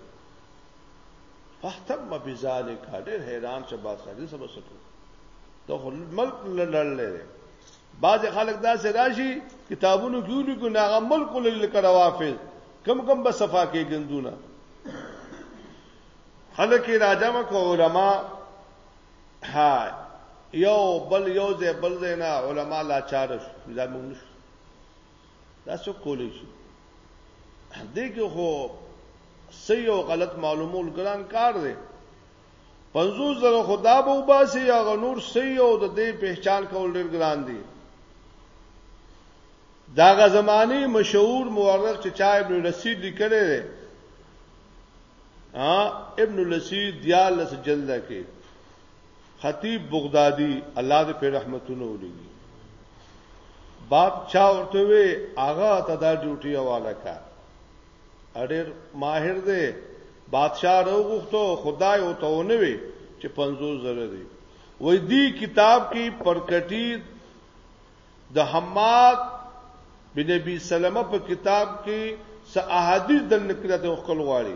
فاهتم بذالک ډېر حیران شه باسه دې سبا سکو ته ملک لړلې بعض خلک دا سه راشي کتابونو کې لیکو ناغه ملک لړل کروافل کم کم به صفا کې ګندونه خلک راجم کو علما ها یو بل یو ځای بل ځای نه علما لاچار شو دا موږ دا څه کولای شي دغه خو صحیح او غلط معلومول ګران کار دی 50 زره خدا به وباسي یا غنور صحیح او د دې پہچان کول ډیر ګران دی دا غ زماني مشهور مورخ چې چا ابن رسید لیکلی دی ابن لسید دیالس جلده کې خطیب بغدادي الله دې په رحمتونو ولېږي باب چا ورته وی هغه ته دا ډیوټي حواله کا اړیر ماهر دی بادشاہ روغختو خدای او ته ونه وی چې 50 زره دی وې دی کتاب کې پرکټی د حماد بن نبی سلمہ په کتاب کې س احادیث د نکړه د خپل غواړي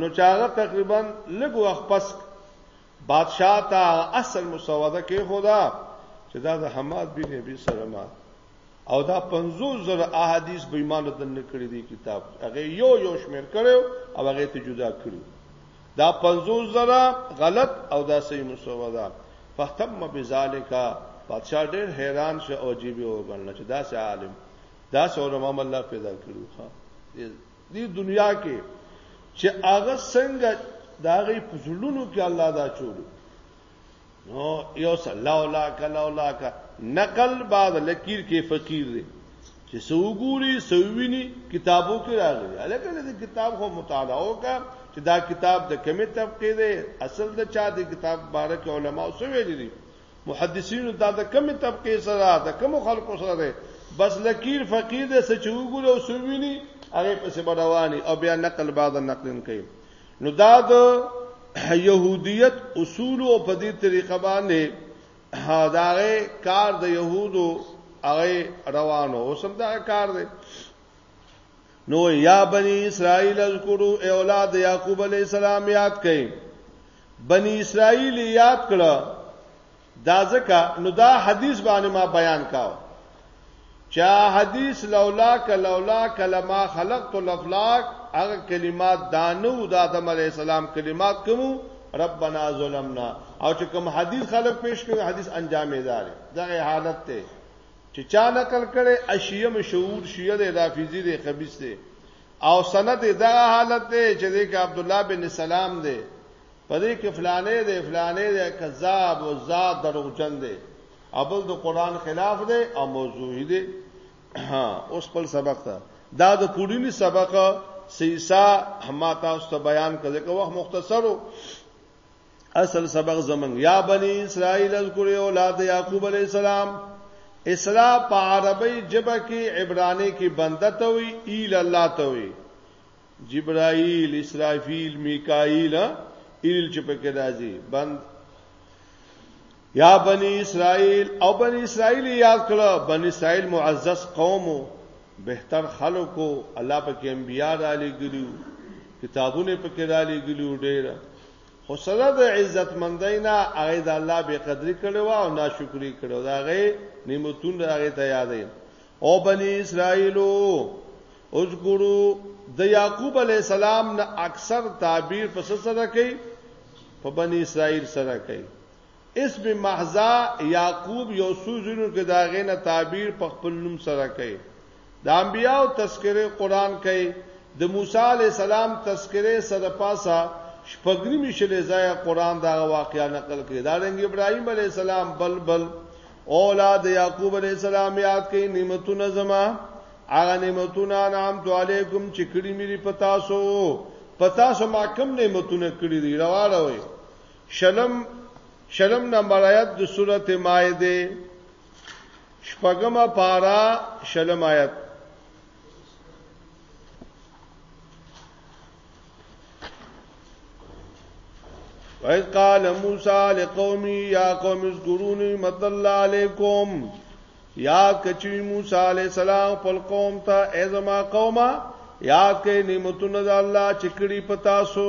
نو چاغه تقریبا لږ وخت پس بادشاہ ته اصل مسوده کې خدا چې دا د حماد بن ابي سلمہ او دا 50 زر احادیث به ایمان دن کړی دی کتاب هغه یو یو شمیر کړو او هغه ته جدا کړو دا 50 زر غلط او دا صحیح مسوده فختم بذالک بادشاہ ډیر حیران شو او جیبه وګڼل چې دا سه عالم دا سه علماء الله پیدا کړو ها دی دنیا کې چې هغه څنګه دا غي پزړونو کې الله دا چولو نو یو صلی الله علیه کلا ولاک نقل بعد لکیر کې فقیر دی چې سوګوري سوویني کتابو کې راغلي الکه دې کتاب خو مطالعه وکړه چې دا کتاب د کمی طبقه دی اصل د چا د کتاب بارک علماء سوې دي محدثینو دا د کمی طبقه سره د کم خلکو سره ده بس لکیر فقیر د سچوګو او سوینی هغه پس بډوانی او بیا نقل بعد نقلن کوي نو دا د يهودیت اصول او په دې طریقه باندې هداغه کار د يهودو هغه روانو او سم دا کار دی نو یا بنی اسرائیل اذکروا اولاد یعقوب علی السلام یاد کړئ بنی اسرائیل یاد کړه دا ځکه نو دا حدیث باندې ما بیان کاو چا حدیث لولا ک لولا کلمہ خلقت الافلاک هغه کلمات دانو د آدم علی السلام کلمات کوم ربنا ظلمنا او چې کوم حدیث خلق پیش کړي حدیث انجام یې دار دغه حالت ته چې چا نقل کړي اشیه مشهور شیعه د رافیزی د خبيث دی او سند دا حالت دی چې د عبد الله بن سلام دی پدې کې فلانه دی فلانه دی کذاب او زاد دروغجن دی ابل د قران خلاف دی او موضوعي دی اوس خپل سبق ته دا د پوډینی سبق سیسا ما تاسو ته بیان کړی که وخت مختصرو اصل سبق زمنګ یا بنی اسرائیل اذکر اولاد یعقوب علی السلام اسلام په عربی جبه کې عبرانی کې بنده ته وی ایل الله ته وی جبرائیل اسرافیل میکائیل ایل چې په کې راځي بند یا بنی اسرائیل او بنی اسرائیل یاد کړه بنی اسرائیل معزز قوم بهتر خلکو الله پاک انبیا را لګلیو کتابونه پکې را لګلیو ډېر خو سره د عزت مندای نه هغه د الله به قدرې کړو او ناشکری کړو دا غي نعمتون راغی ته یادې او بنی اسرائیلو اذکرو د یعقوب علی السلام نه اکثر تعبیر پس سره کوي په بنی اسرائیل سره کوي اسم محضه یعقوب یو څو ځینو کې دا غینه تعبیر په خپل نوم سره کوي د انبیاو تذکره قران کوي د موسی علی السلام تذکره سره پاسه شپږنیمه شلې ځای قران دا واقعیا نقل کړي دا د ابراهیم علی السلام بل بل اولاد یعقوب علی السلام یاد کړي نعمتونه زما هغه نعمتونه نام تو علیکم چې کړي مې پتا سو پتا سو ما کم نعمتونه کړي دي رواړوي شلم شلم نمبر آیت د سورت مائده شپږمه پارا شلم آیت وَإِذْ قَالَ مُوسَى لِقَوْمِهِ يَا قَوْمِ اذْكُرُوا نِعْمَةَ اللَّهِ عَلَيْكُمْ یاد کچی موسی علی السلام خپل قوم ته ای زما قومه یاد کړئ نعمتونه د الله چې کړی پتا سو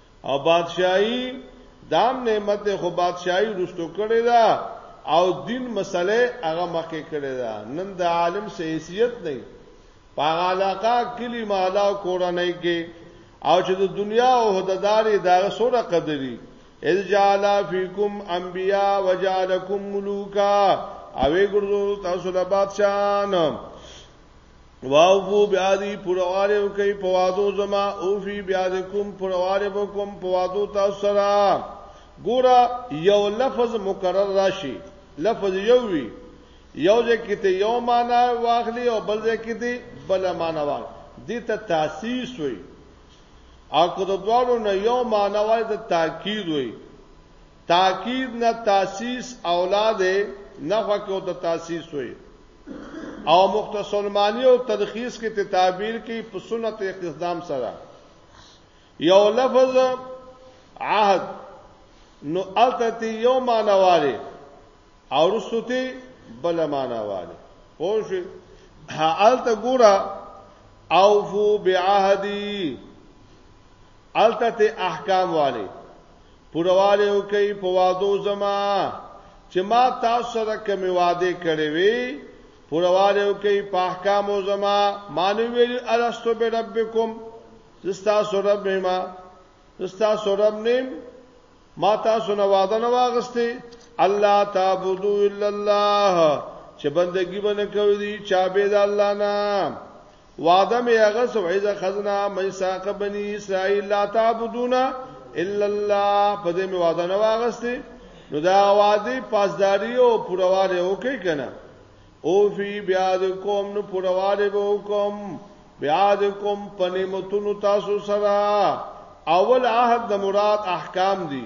او بادشاہي دام نعمت دی خو بادشاہي رستو کړی دا او دین مسله هغه مخکې کړی دا نن د عالم سه حیثیت نه پاغه علاقه کلی محله او کورنۍ کې او چې د دنیا او هدداري دا سوره قدرې اذ جعل فیکم انبیاء وجعلکم ملوکا اوې ګرځو تاسو له بادشاہان واوفو بیا دی پرواله کوي په وادو زما اوفي بیا د کوم پرواله وکم په وادو تاسو سره ګوره یو لفظ مکرر راشي لفظ یو وی یو ځکه ته یو معنا واخلي او بل ځکه ته بل معنا واخلي دې ته تاسیس وي او که د دوالو نه یو معنا وای د تاکید وي تاکید نه تاسیس اولاد نه خکو ته تاسیس وي او مختصر معنی او تلخیص کې ته تعبیر کې په سنت اقدام سره یو لفظ عهد نو التتی یو معنا واره او رسوتی بل معنا واره پوه شئ هالته ګورا اوفو بعهدی الته ته احکام والے پورواله وکي په وادو زما چې ما تاسو سره کوم وعده کړې وي پورواله وکي په احکام زما مانو ویل الستو به ربکم زستا سورب نیما زستا سورب نیم ما تاسو نه وعده نه واغسته الله تعبدو الا الله چې بندگی باندې کوي چا به د الله نه وعده می هغه سوې ځه خزنا مې ساق بني اسرائیل لا تعبدون الا الله په دې می وعده نه واغسته نو دا وادي پاسداري او پرواله وکي کنه او فی بیاد کوم نو پرواله وکم بیاد کوم پنیمتونو تاسو سره اول عهد د مراد احکام دي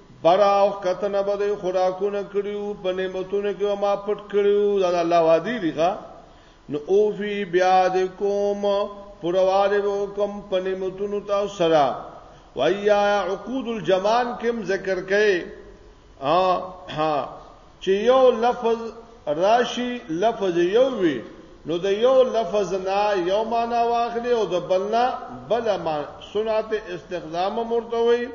براو کتنه به د خوراکونه کړیو په نعمتونو کې ما پټ کړیو دا الله وادي دیغه نو او فی بیا د کوم پرواله وکم په نعمتونو تاسو سره ویا عقود الجمان کوم ذکر کړي ها ها چې یو لفظ راشي لفظ یو وي نو د یو لفظ نه یو معنا واخلي او د بلنا بل معنا سنت استخدام مرتوي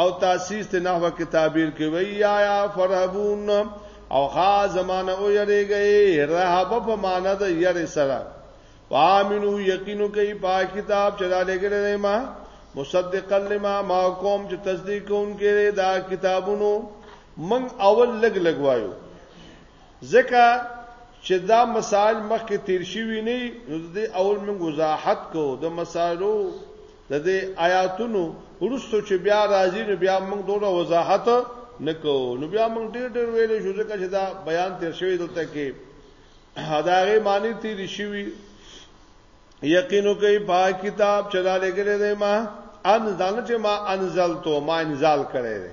او تاسیس ته نحوه کې تعبیر کوي یا یا فرحبون او خا زمانه او یریږي رهب په معنا د یری سره وامنو یقینو کوي په کتاب چې دا لګره نه ما مصدق لما ما قوم چې تصدیق کوونکې دا کتابونو من اول لګ لګ وایو ځکه چې دا مسائل مخکې تیر شوی نه نو د اول من وضاحت کو د مسالو د دې آیاتونو ورستو چې بیا راځي نو بیا موږ دوه وضاحت نکو نو بیا موږ ډېر ډېر ویلې شو ځکه چې دا بیان تیر شوی دلته کې هداغه معنی تیر شوی یقینو کوي په کتاب چلا لګلې دی ما انزل چې ما انزل تو ما انزل کړی دی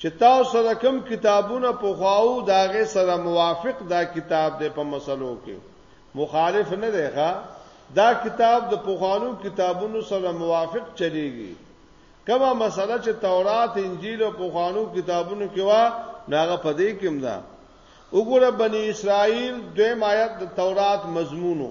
چې تاسو سره کوم کتابونه پخواو دا غي سره موافق دا کتاب دی په مسلو کې مخالف نه دی ښا دا کتاب د پخوانو کتابونو سره موافق چلیږي کما مسله چې تورات انجیل او پخوانو کتابونو کې وا ناغه پدې کې مدا وګوره بنی اسرائیل دویم آیت د تورات مضمونو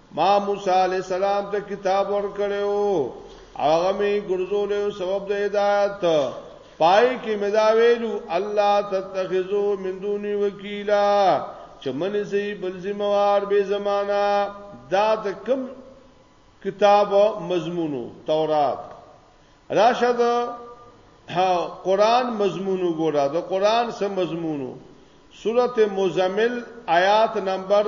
ما موسی علی السلام ته کتاب ورکړو هغه می ګرځولې سبب د هدایت پای کې مدا ویلو الله تتخذو من دوني وکیلا چې منې سي بل ذمہوار به زمانہ دا د کم کتاب مضمونو تورات راشد قرآن مضمونو ګورا د قرآن سم مضمونو سورته مزمل آیات نمبر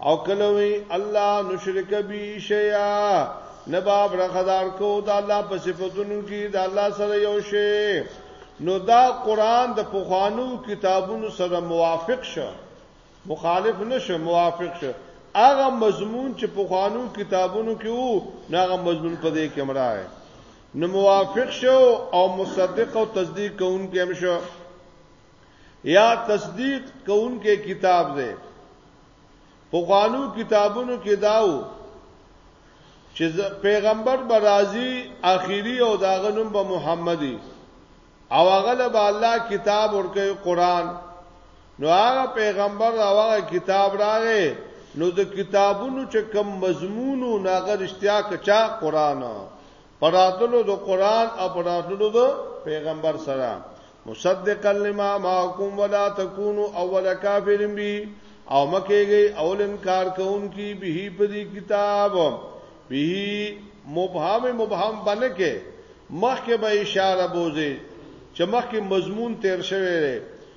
او کلوی الله نشرک بی شیا نبا برخدار کو دا الله په صفاتونو کې دا الله سره یو شی نو دا قران د پخوانو کتابونو سره موافق شه مخالف نشه موافق شه هغه مضمون چې پخوانو کتابونو کې وو هغه مضمون په دې کې مرای نو موافق شو او مصدق او تصدیق کوونکې هم شو یا تصدیق کوونکې کتاب دی په خوانو کتابونو کې داو چې پیغمبر برازي اخیری او داغه نوم به محمدي او هغه له الله کتاب ورکه قران نو هغه پیغمبر هغه کتاب راغې نو د کتابونو چې کم مضمون او ناغه رښتیا کچا قران پراتلو د قران او پراتلو د پیغمبر سره مصدق لما معكم ولا تكونوا اول کافر بي او مکهږي اول انکار کوونکی به په دې کتاب به مبهم مبهم بنکه مخکې به اشاره بوزي چې مخکې مضمون تیر شوی دی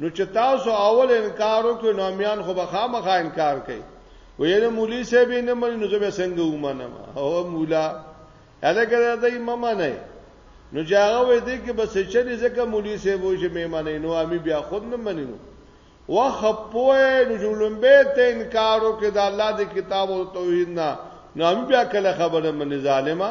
نو چې تاسو اول انکار وکړو نو میان خو به خامخا انکار کوي ویل مولوی صاحب نه مې نو زه به څنګه ومنم او مولا الګر دای مما نه نو جاغه وې دې کې بس چلی زکه مولوی صاحب وې چې مې معنی نو امي بیا خود نه منینو وخپوه نو جوړمبه ته انکار وکړ د الله د کتاب او توحید نه نو امي بیا کله خبره من ظالما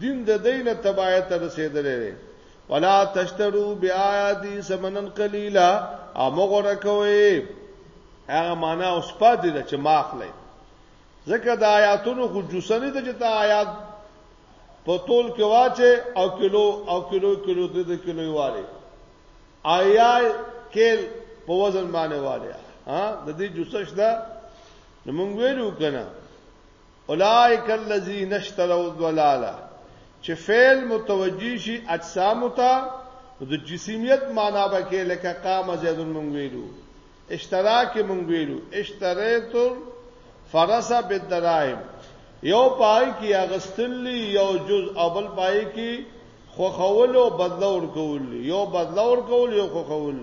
دین د دې نه تباهی ته رسېدلی دی. ولا تشترو بیااتی ثمنن قلیلا او مغره کوي هغه معنا اوس پاتې ده چې ماخلې ځکه د آیاتونو خو جوسنې ته چې ته آیات په تول کې واچې او کیلو او کیلو کیلو دې د کیلو یواله آیا کېل په وزن باندې واله ها د دې جوسش ده نو مونږ ویلو کنه اولائک الذین اشتروا الضلاله چې فعل متوجی شي اجسام ته د جسمیت معنا به کې لکه قام زید مونږ ویلو اشتراک مونږ ویلو اشتریت فرس بالدراهم یو پای کې اغستلی یو جز اول پای کې خو خول او بدلور کول یو بدلور کول یو خو خول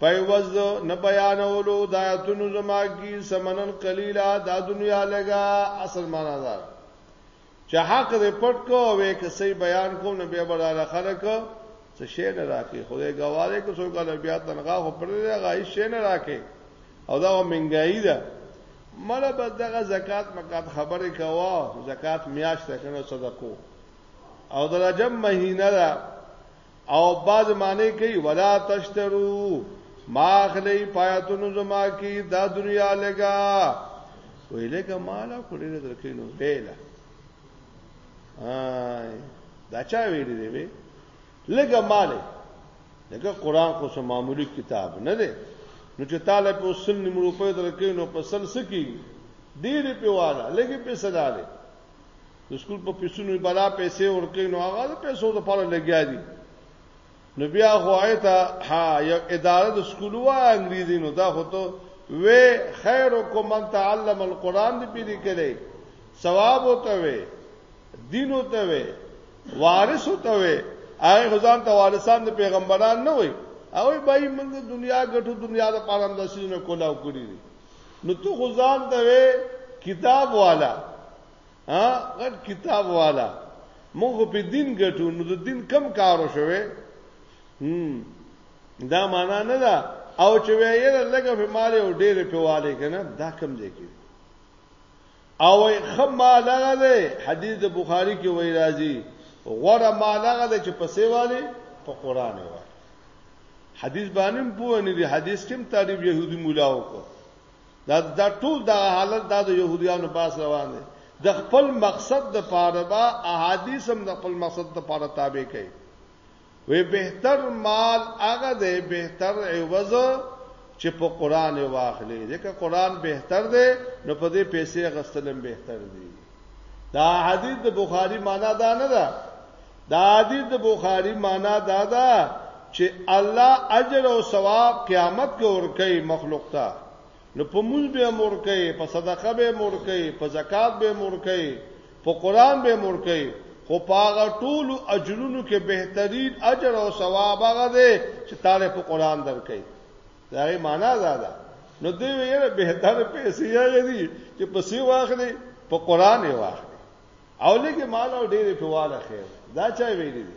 پیوز نه بیانولو د آیاتونو زما کی سمنن قلیلا دا دنیا لگا اصل معنا ده چې حق دې پټ کو وې که صحیح بیان کو نه بیا بلاله خلک څه شی نه راکې خدای ګواله کو څو کال بیا تنغا خو پر دې غای شی نه راکې او دا منګای ده مله به دغه زکات مکات خبره کوا زکات میاشت کنه صدقو او د رجب مهینه ده او باز معنی کوي ولا تشترو ما خلی پایتونو زما کی دا دنیا لګا ویلګه مالا کړی درکینو ویلا آی دا چا ویلې دی وی لګه مالې لګه قران خو سم معمولی کتاب نه دی نو چې تعالی په سل نیمرو په درکینو په سل سکی ډیر په والا لګي په صدا دی د سکول په پیسونو بلا پیسې ورکې نو هغه د پیسو د پاره لګیا دي نو بیا خو آیته ها یو اداره د سکول وا انګریزي نو دا خو ته وې خیرکم من تعلم القرآن دې پیری کړي ثواب وته وې دین وته وې وارث وته وې هغه غزان ته وارثان د پیغمبران نه وي او بای موږ دنیا ګټو دنیا د پاره د سینې کولاو کړی دي نو تو خو ځان ته کتاب والا ها غټ کتاب والا موږ په دین ګټو نو د دین کم کارو شوه هم دا معنا نه ده او چې وایره لګه په مال او ډېر په والي کنه دا کم ځای کې او خه مال هغه دی حدیث د بخاری کې وای راځي غوړه مال هغه دی چې په سیواله په قران وای حدیث باندې په نه دی حدیث کې تعریف يهودي مولا وکړه دا دا ټول دا حالت دا د يهوديانو پاس روان دي د خپل مقصد د پاره با احادیث هم د خپل مقصد د پاره تابع کړي وی بهتر مال هغه دی بهتر عوض چې په قران واخلې ځکه قران بهتر دی نو په دې پیسې غستلم بهتر دی دا حدیث د بخاری معنا دا نه ده دا حدیث د بخاری معنا دا ده چې الله اجر او ثواب قیامت کې ورکړي مخلوق ته نو په موږ به مور کوي په صدقه به مور کوي په زکات به مور کوي په قران به مور کوي خو پاغه ټول اجرونو کې بهترین اجر او ثواب هغه دی چې تعالی په قران درکې دا یې معنا دا ده نو دوی یې بهتر پیسې یې دي چې په سی واخلې په قران یې واخلې او لګي مال او ډېرې په واله خیر دا چا ویلي دي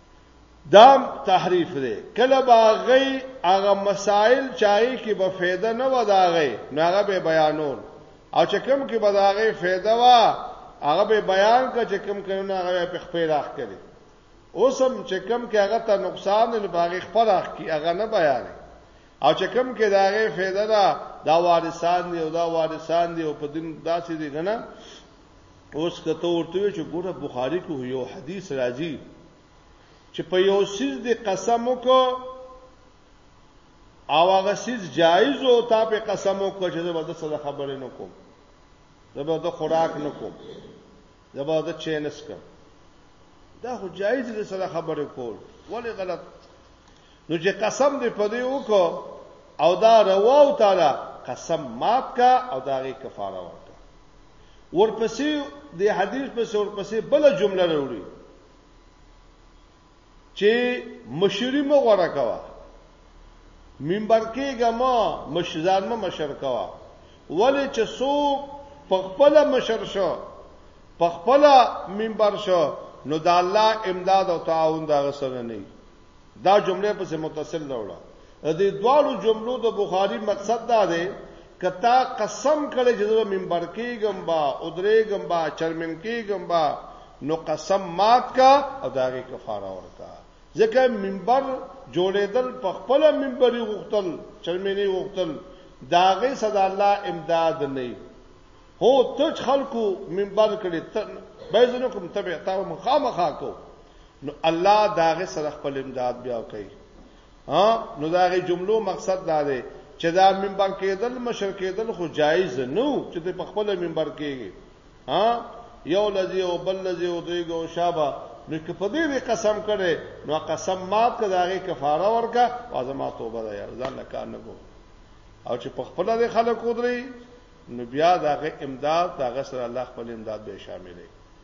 دا تحریف دی کله باغی هغه مسائل چای کې به فایده نه وداغی نو هغه به بیانول او چې کوم کې بداغی فایده وا هغه به بیان کړ چې کوم کې نه هغه په خپل راخ کړي اوسم چې کوم کې هغه ته نقصان نه باغی خپل راخ کی هغه نه بیان او چې کوم کې داغه فایده دا دا وارثان دی او دا وارثان دی او په دین داسې دی کنه اوس کته ورته چې ګوره بخاری کې یو حدیث راځي چې په یو سیز دی قسم وکړو او هغه سیز جایز او تا په قسم وکړو چې زبر د سره خبرې نه کوم زبر د خوراک نه کوم زبر د چینس کوم دا خو جایز دی سره خبرې کول ولې غلط نو چې قسم دې په دې وکړو او دا روا او تعالی قسم مات کا او دا غي کفاره ورکا ورپسې د حدیث په سور پسې بل جمله وروړي چې مشری مو غوړه کوا منبر کېګه ما مشزان مو مشر کوا ولې چې سو په خپل مشر شو په خپل منبر شو نو د الله امداد او تعاون دا غسر نه دا جمله پسې متصل راوړه دې دوالو جملو د بخاری مقصد دا دی کتا قسم کړي چې زه منبر کېږم با او درېږم با چرمن کېږم با نو قسم مات کا او داغه کفاره ورکا ځکه منبر جوړېدل په خپل منبري غختل چرمني غختل داغه صدا الله امداد نه هو تج خلکو منبر کړي ته به زنه کوم تبع تا مخامخا کو نو الله داغه سره خپل امداد بیا کوي ها نو داغه جملو مقصد دا دی چې دا منبر کېدل مشر کېدل خو جایز نه و چې په خپل منبر کېږي ها یو لذي او بل لذي او دویګو شابه نو که په دې قسم کړي نو قسم مات کړه هغه کفاره ورکا او زما توبه ده یار ځان نه کار نه کو او چې په خپل د خلکو دري نو بیا دغه امداد دغه سره الله خپل امداد به شاملې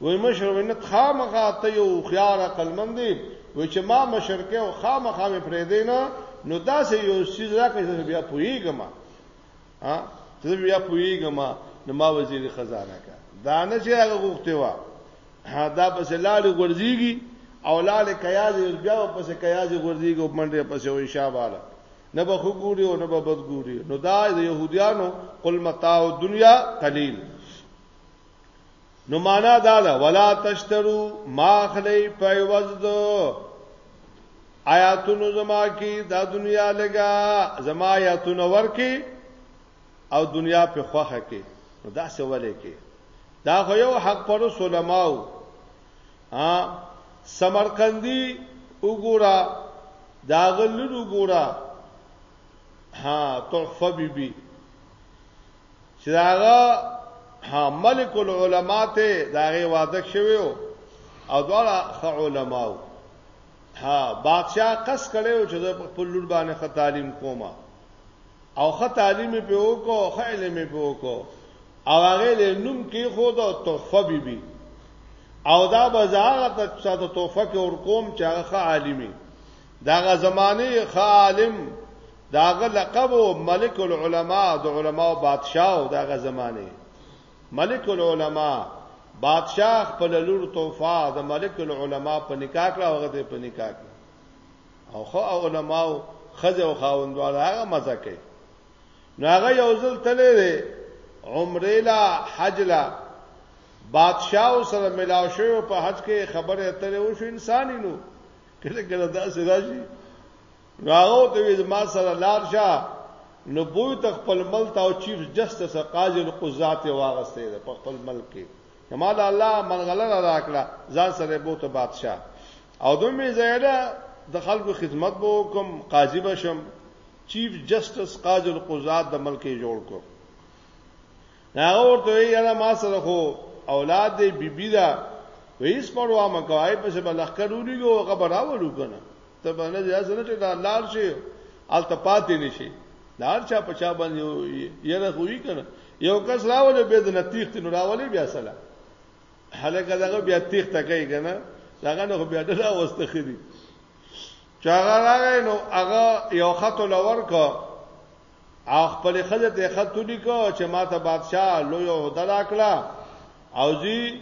وای مشر وینت خامخا ته یو خيار عقلمند دی وای چې ما مشرکه او خامخا مې پرې دی نه نو دا سه یو سیز راکې چې بیا پویګم ها چې بیا پویګم نو ما وزیر خزانه کا دا نه چې هغه غوښته و دا پس لال ورځيږي او لال کیاز بیا پس کیاز ورځيږي او منډه پس وې شاباله نه به خو ګوري او نه به بد ګوري نو دا د يهوديانو قل متاع الدنيا قليل نو معنا دا ده ولا تشترو ما خلی په عوض دو آیاتونو زما کې دا دنیا لګا زما آیاتونو ورکي او دنیا په خوخه کې نو دا څه ولې کې دا خو یو حق پر علماو ا سمرقندی وګورا دا غلل وګورا ها تحفه بیبي بی چې هغه ملک العلماء ته داغه وعده شوی او دواړه خ علماو ها بادشاہ قص کړو چې په خپل لور باندې خ تعلیم کومه او خ تعلیم په وکړو خ علم په وکړو او هغه له نوم کې خو د تحفه بي بي او دا بازار ته چې د تحفه کې ور کوم چې هغه عالمي داغه زمانه خالم داغه لقب ملک العلماء د علماء بادشاہ داغه زمانه ملک العلماء بادشاہ خپل لور توفا د ملک العلماء په نکاح کړه هغه دې په نکاح کړه او خو علماء خزه او خاوندواله هغه مزه کوي نو هغه یو ځل تللی عمره لا حج لا بادشاہ سره ملاو شو په حج کې خبره اترې وشو انسانینو کله کله دا سره شي راو ته وې ما سره لار شه نو بوی ته خپل مل تا او چیف جسټس قاضي القضات واغسته ده په خپل ملک کې کمال الله منغله را راکړه ځان سره بوته بادشاہ او دومې زیاده د خلکو خدمت به کوم قاضي بشم چیف جسټس قاضي القضات د ملک جوړ کو هغه ورته وی یاره ما سره خو اولاد دی بیبی دا ویس پروا مکوای په سبا لخر ولیګو هغه براولو کنه ته باندې ځاسه نه ته دا لار شي الته پاتې نشي لار چا په چا باندې یره خوې کنه یو کس راول به د نتیخت نو راولې بیا سلا هلکه دغه بیا تیخ تکای کنه دغه نو بیا ډلا وسته خري چاغه راغی نو هغه یو خط لور کو او خپل خزه ته خط ولیکو چې ماته بادشاہ لوی عہده راکړه او زی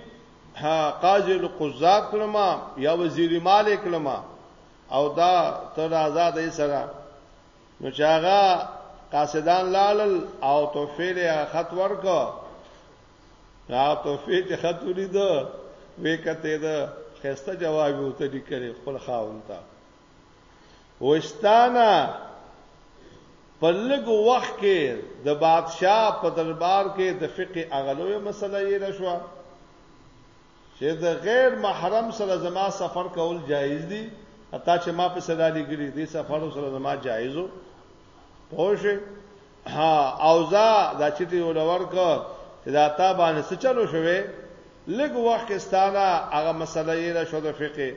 قاضی القضات کړم یا وزیر مال کړم او دا تر آزاد یې سره نو چې هغه قاصدان لالل او توفیل خط ورکو را توفیل چې خط ولید وکته دا خسته جواب وته لیکل خپل خاون ته وشتانه په لږ وخت کې د بادشاه په دربار کې د فقه اغلوې مسله یې راشوه چې د غیر محرم سره زما سفر کول جایز دي اته چې ما په صدا لګري دي سفر سره زما جایزو پوه ها اوزا دا چې ته ولور کو چې دا تا باندې څه چلو شوې لږ وخت ستانه هغه مسله یې راشوه د فقه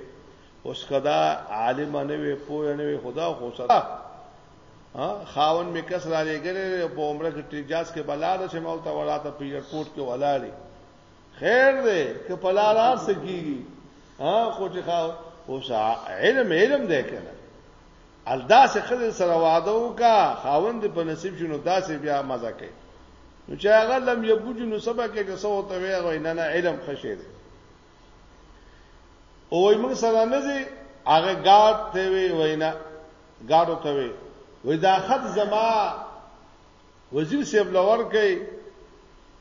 اوس کدا عالم نه وي پوه نه وي خدا خو سره ها خاون می کس را لګره په عمره کې تجاز کې بلار شم او تا ولا ته پیډ پورت کې ولاړې خیر دې ک پلارا سکیږي ها خو چې خا اوس علم علم دې کنه الدا سه خدای سره واده وکا خاون دې په نصیب شنو داسې بیا مزه کوي نو چې هغه لم یبوج نو سبا کې چې سو ته وی غوینه علم خشه دې او وای موږ سره نه زی هغه ګاډ ته وی وینا ګاډو ته وی وای دا خط زما وزیر صاحب لور کوي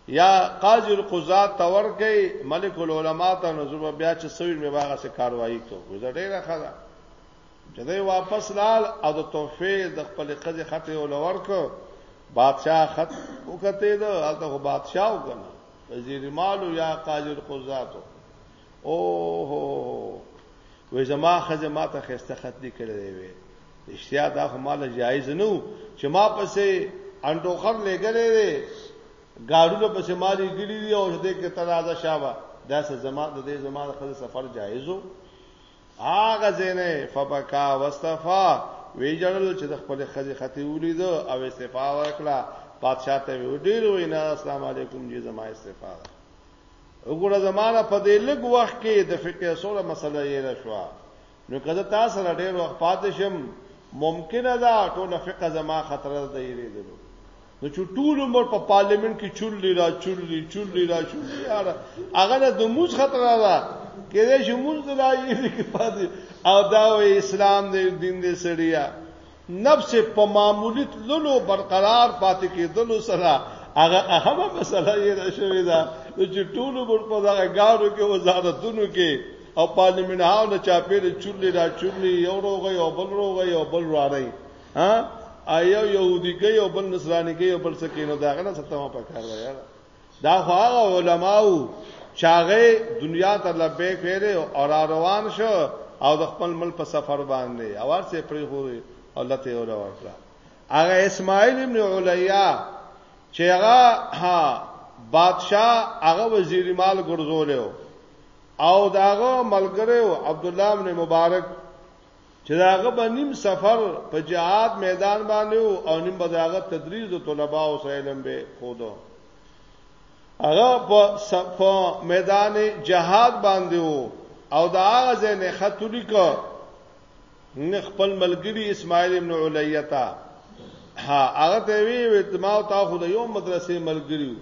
یا قاضی القضات تور کوي ملک العلماء ته نظر بیا چې سوي مې واغه سه کاروایی کو زه ډیره خدا چې دوی واپس لال او د تحفه د خپل قضې خط یې ولور کو بادشاہ خط وکته ده هلته بادشاہ وکنه وزیر مالو یا قاضی القضاتو او هو وې زما خزه ما ته خسته خط لیکل دی وې اشتیا دا خو مال جایز نه و چې ما پسې انډوخر لګلې دی ګاډو پسې مالي ګړي دی او دې کې ترازه شابه دا څه زما د دې زما د خزه سفر جایز و هغه زینه فبکا واستفا وی جړل چې د خپل خزي ختی ولید او استفا ورکړه بادشاہ ته وی ډیر وینا السلام علیکم جی زما استفا وګوره زمانہ په دې لږ وخت کې د فقه سره مسله یې نه شو نو کله تاسو سره ډیر وخت پاتې شم ممکنه ده ټول فقه زما خطر ده یې لیدلو نو چې ټول عمر په پارلیمنت کې چورلی را چورلی چورلی را چورلی یاره هغه د موز خطر را کېدې چې موز را یې کې پاتې او دا و اسلام دې دین دې سړیا نفس په معمولی تللو برقرار پاتې کېدلو سره هغه اهمه مسله یې را شوې ده چې ټول عمر په دغه ګارو کې وزارتونو کې او پارلیمنت هاو نه چاپېره چورلی را چورلی یو روغ یو بل روغ یو بل راړی ها ایو يهودي کوي او بل نصراني کوي او بل څه کوي نو دا غنه څه تمه پکار دی یار دا خو هغه علماو چاغه دنیا ته لبیک ویلې او را روان شو او د خپل مل په سفر باندې اوار سه پری خو الله ته ولا ورکړه هغه اسماعیل ابن علیا چې هغه ها بادشاہ هغه وزیر مال ګرځولیو او داغه ملګری عبد الله ابن مبارک چې داغه به نیم سفر په جهاد میدان باندې او نیم به داغه تدریس د طلباء او علم به خودو هغه په صفه میدان جهاد باندې وو او دا هغه ځنه خط لیکو خپل ملګری اسماعیل ابن علیتا ها هغه ته وی اتماع تا خو د یو مدرسې ملګری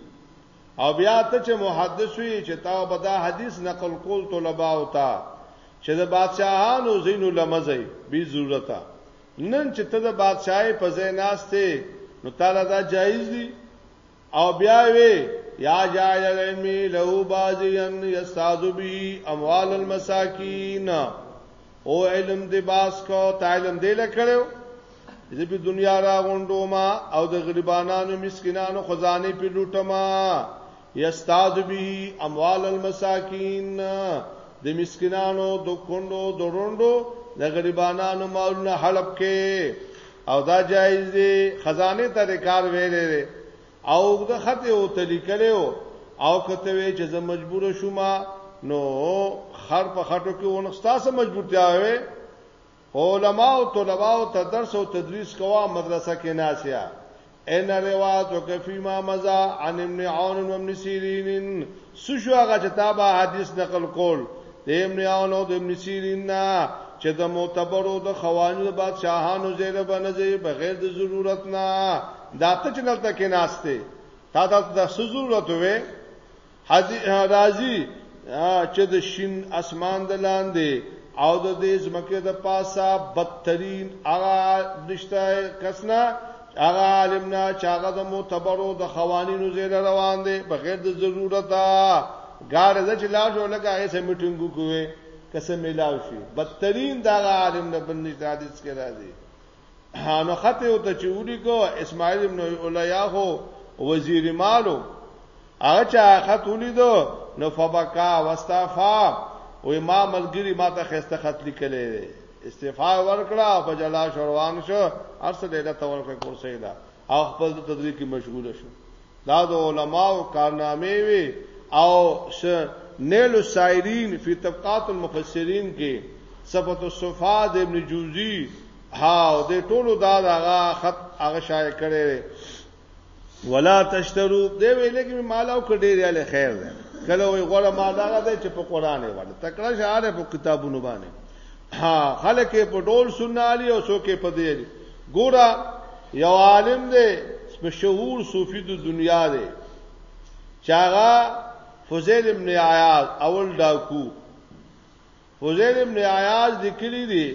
او بیا ته چې محدث وي چې تا به دا حدیث نقل کول طلبه او تا چې د بادشاهانو زینو لمزي به ضرورت نن چې ته د بادشاہي په ځای ناشته نو تعالی دا جایز دي او بیا وی یا جاعل العلم له بازین یستاذ به اموال المساکین او علم دې باس کو تا علم دې لکړو دې په دنیا را غونډو ما او د غریبانو مسکینانو خزانه په لوټما یستاد به اموال المساکین د مسکینانو د کندو د روندو د غریبانو مالونه حلب کې او دا جایز دی خزانه ته کار ویلې او د خط او تلیکلو او کته وی چې زه مجبور شوم نو خر په خټو کې ونخستا سم مجبورتیا وي علما او طلبا او تدرس او تدریس کوا مدرسه کې ناسیا ان روایت کفی ما مزا عن ابن عون و ابن سیرین سشو هغه کتابه حدیث نقل کول د ابن عون او د ابن سیرین نه چې د معتبرو د خوانو بادشاهانو زیره بنځي بغیر د ضرورت نه دا ته چې دلته کې ناشته تا ته د ضرورت وې حاجی راضی چې د شین اسمان د لاندې او د دې زمکه د پاسه بدترین هغه نشته کسنا هغه عالم نه چې هغه د معتبرو د قوانینو زیاده روان دي بغیر د ضرورت غاړه د چې لاج ولګه هغه سم میټینګو کوي کسه ملاو شي بدترین دا عالم نه بنځ حدیث کې راځي نو خط یو ته چوری کو اسماعیل ابن الیاس وزیر مالو هغه چا خط ولیدو نو فبکا واستعفا او ما ملګری ما ته خسته خط لیکلې استعفا ورکړه په جلا شروان شو ارسه دې ته ورکړه کورسې ده او خپل د تدریس کې مشغول شو دا د علماو کارنامې وي او ش نیل السائرین فی طبقات المفسرین کې صفت الصفات ابن جوزی ها او د ټولو دا دغه خط هغه شایع کړي ولا تشترو دی ویل کې مال او کډې دی خیر ده کله وی غوړه مال هغه ده چې په قران باندې تکړه شاعر په کتابونو باندې ها خلک په ډول سنالي او څوک په دی ګورا یو عالم دی مشهور صوفي د دنیا دی چاغه فوزیل ابن عیاض اول ډاکو فوزیل ابن عیاض لیکلی دی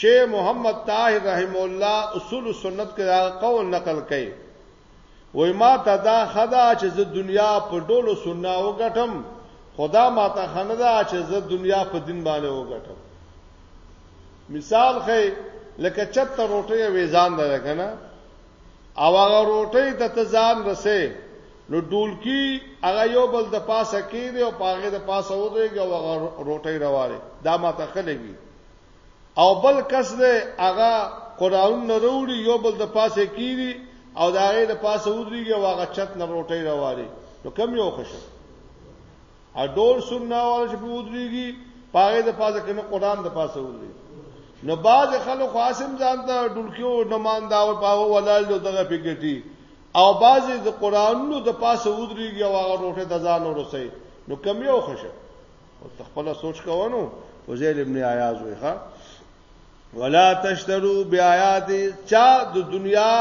شیخ محمد طاهر رحم الله اصول سنت کې دا قول نقل کړي وای ما ته دا خدا چې زه دنیا په ډولو سننا وګټم خدا ما ته خنه دا چې زه دنیا په دین باندې وګټم مثال خې لکه چته روټي وېزان ده کنه او هغه روټي ته تزان رسې نو ډولکی هغه یو بل د پاسه کېږي او پاغه د پاسه ودرېږي او هغه روټي راوړي دا ما ته خلګي او بل کس دی هغه قرآن نه وروړي یو بل د پاسه کیږي او دا غي د پاسه ودرېږي او هغه چت نه روټي راوړي نو کم یو خوشو ا ډول سننا وال چې په ودرېږي پاره د پاسه کنه قرآن د پاسه ودرېږي نو باز خلک خاصم ځان ته ډلکیو نمان دا او پاو ولال دغه فکرتي او باز د قرآن نو د پاسه ودرېږي او هغه روټه د ځان ورسي نو کم یو خوشو او تخپل سوچ کوونو وزیر ابن عیاض وی ها ولا تشترو بیاات چا د دنیا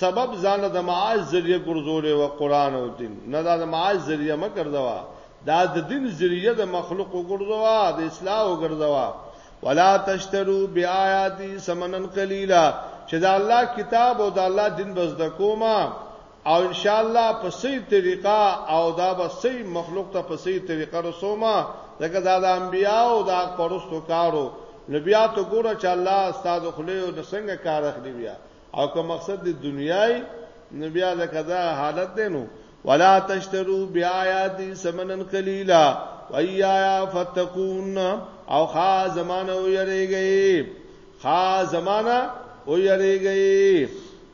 سبب ځان د معاش ذریعہ ګرځولې او قران او دین نه دا د معاش ذریعہ ما ګرځوا دا د دین ذریعہ د مخلوق ګرځوا د اصلاح ګرځوا ولا تشترو بیاات سمنن قلیلا چې دا الله کتاب او دا الله دین بس د کومه او ان شاء الله په صحیح طریقه او دا به صحیح مخلوق ته په صحیح طریقه رسومه ځکه دا د انبیا او دا پرستو کارو نو بیا ته ګوره چې الله استاد خو له نو څنګه کار اخلي بیا او که مقصد د دنیاي نو بیا لکه دا حالت دی نو ولا تشترو بیااتی سمنن قلیلا ویایا فتقون او خا زمانہ او یریږي خا زمانہ او یریږي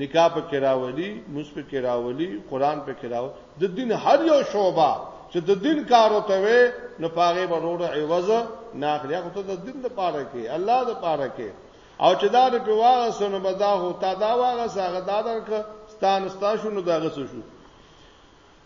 نکاح په کې راولي موږ په کې راولي قران په کې راو د دین هر یو شوبه چې د دین کار وته وي نو پاره به وروړه عوض نه اخلي هغه ته د دین د پاره کې الله د پاره کې او چې دا د په واغه سن بدا هو تا دا واغه ساغه دا درک ستان ستا شو نو دا غس شو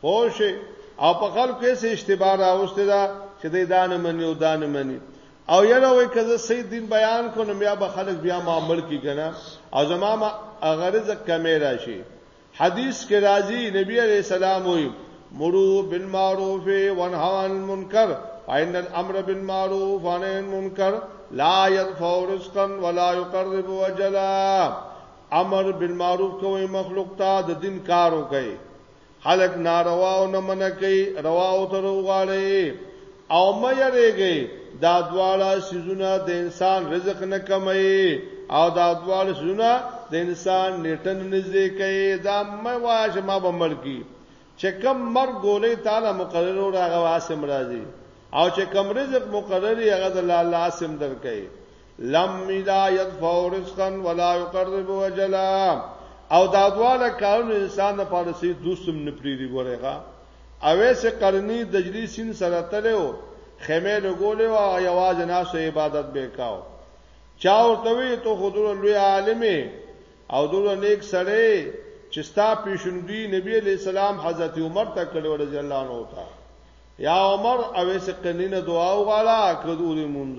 پوه شي او په خلکو کې څه اشتباه راوسته دا چې دې دانه مني او دانه مني او یره وای کزه سید دین بیان کو نو بیا به خلک بیا معامل کی کنه او زما غرض کمه راشي حدیث کې راځي نبی علی السلام وي مرو بالمعروف وانهوا عن المنکر فإن الأمر بالمعروف عن المنکر لا يدفع رزقا ولا يقرب وجلا امر بالمعروف کوي مخلوق ته د دین کارو کوي خلق ناروا او نه منع کوي روا او تر وغاړي او مې یریږي دا دواړه سيزونه د انسان رزق نه کموي او دا دواړه سيزونه د انسان نیټن نږدې کوي دا مې واش ما به ملکی چې کم مرګ ګولې تعالی مقرر او راغه واسم راځي او چې کم رزق مقرر یې هغه د الله لاسم درکې لم لا يدفع رزقا ولا يقرب وجلا او دا دواله کارونه انسان د فارسی دوستم نه پریری ګورېغه اویس قرنی دجلی سین سره تلو خیمه لګولې او یواز ناسو عبادت به کاو چا ورته وی ته خودره لوی عالم او دوره نیک سره چې ستا پیشنګي نبی علی السلام حضرت عمر ته کړو رضی الله عنه تا یا عمر اویس قرنی نه دعا وغواړه کړو دې مونږ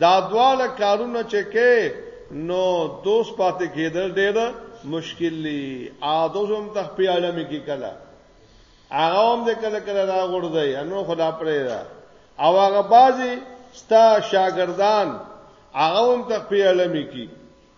دا دواړه کارونه چې کې نو دوست پاتې کېدل ډېر مشکل دي ا دوست هم تخپي عالم کې کله هغه هم د کله کله را غورځي انو خدا پرې را او هغه بازي ستا شاګردان هغه هم تخپي عالم کې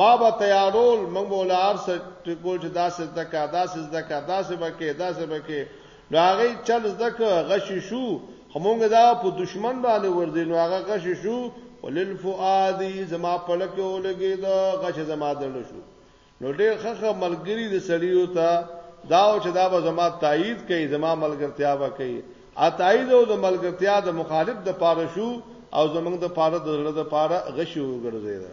ما به تیارول موږ به له هر څه ټکول چې دا څه زده کا دا څه زده کا دا څه بکې دا څه بکې نو هغه چل زده کا غشي شو همونګ دا په دشمن باندې ورځي نو هغه غشي شو وللفؤادی زما پلک ولګي دا غش زما دل شو نو ډېر خخه ملګری د سړیو ته دا او چې دا به زما تایید کوي زما ملګرتیا به کوي ا تایید او د ملګرتیا د مخالف د پاره شو او زمنګ د پاره د زړه د پاره غشي وګرځیدا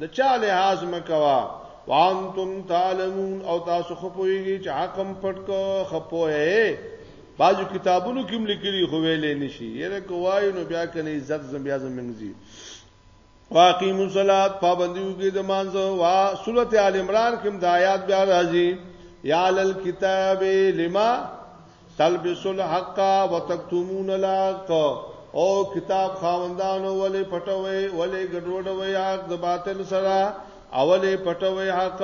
د چا لحاظ مکوا وانتم تعلمون او تاسو خو پوهیږئ چې حقم پټ کو خپو هي بعضو کتابونو کې لیکلي خو ویلې نشي یره کوای نو بیا کني عزت زم بیا زمنګزي واقیم الصلات پابندیو کې د مانځو وا سورته ال عمران کې د آیات بیا راځي یا لل کتاب لما تلبس الحق وتكتمون الحق او کتاب خاوندانو ولې پټوي ولې ګډوډوي حق د باطل سره اولې پټوي حق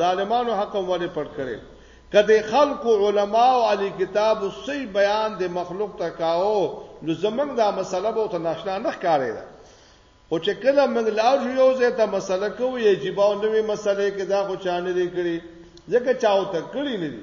ظالمانو حق ولې پټ کړي کدی خلق علما او علی کتاب صحیح بیان د مخلوق تکاو نو زمنګ دا مسله به ته ناشنا نه ښکارې ده خو چې کله موږ لاړ یو ځای ته مسله کوو یجباو نوې مسلې کې دا خو چانه لري کړی ځکه چاو ته کړی نه دي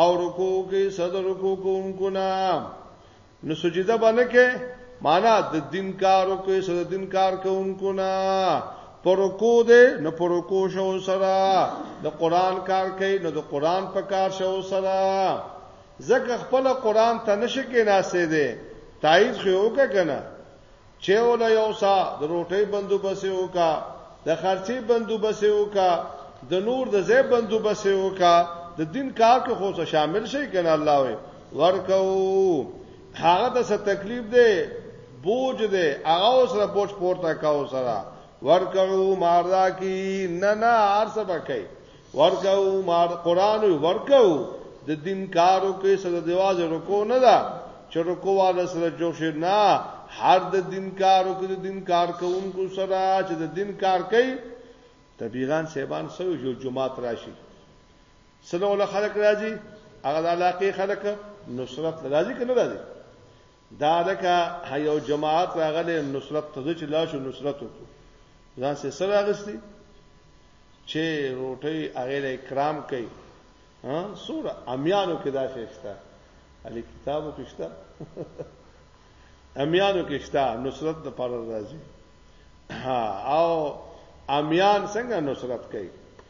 او رکوع کې صدر رکوع کوونکو نه نو سجده باندې کې معنا د دین کار او کې سره دین کار کوونکو نه پرکو دې نو پرکو شو سره د قران کار کوي نو د قران په کار شو سره زکه خپل قران ته نشکې ناسې دې تایید خو وکړه کنه چه او له یو سا د روټۍ بندوبس یې وکا، د خرچې بندوبس یې وکا، د نور د ځای بندوبس یې وکا، د دین کار کې خو څه شامل شي کنه الله وي ورکو هغه د څه تکلیف دی بوج دی هغه سره بوج پورته کاو سره ورکو ماردا کی نه نه ارسه بکای ورکو مار قران ورکو د دین کارو کې سره دیواز رکو نه دا چې رکو والا سره جوړ شي نه هر د دین کارو کې د دین کار کوونکو سره چې د دین کار کوي تبلیغان سیبان سو یو جمعات راشي سلو له خلک راځي هغه د علاقې خلک نصرت راځي کنه راځي دا دکا یو جماعت راغله نصرت ته چې لا شو نصرت وکړو ځان سره سره اغستی چې روټي هغه له کرام کوي ها سوره امیانو کې دا شېشتا علي کتابو کې شتا امیانو کې شتا نصرت د پر راځي ها او امیان څنګه نصرت کوي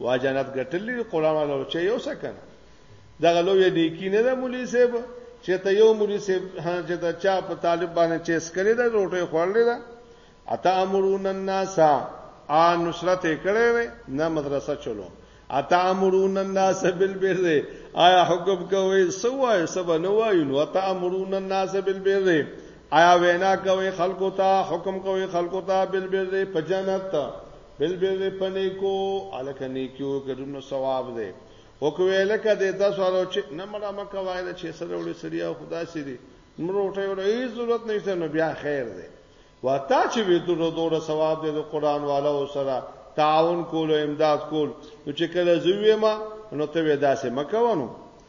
وا جنت ګټلې قران ولا چې یو سکنه دغه لوی نیکی نه ده مولوی صاحب چې ته یو مولوی صاحب چې دا چا په طالب باندې چیس کړی دا روټه خوړلې ده اتا امرون الناس ا نصرت کړي نه مدرسه چلو اتا امرون الناس بالبر آیا حکم کوي سوای سبا نو وایو نو اتا امرون الناس بالبر آیا وینا کوي خلکو ته حکم کوي خلکو ته بالبر په جنت بالبر په نیکو الک نیکیو ګډون نو ثواب دی او کوي لکه د تاسو اړو چې نه مړه مکه وایل چې سره وړي سړیا خدا سي دي نمرو ټي وړي هیڅ ضرورت نشته نو بیا خیر دی واتا چې وی دوه دوه ثواب دی د قران والا او سره تعاون کول او امداد کول نو چې کله زوی ما نو ته ودا سه مکوونو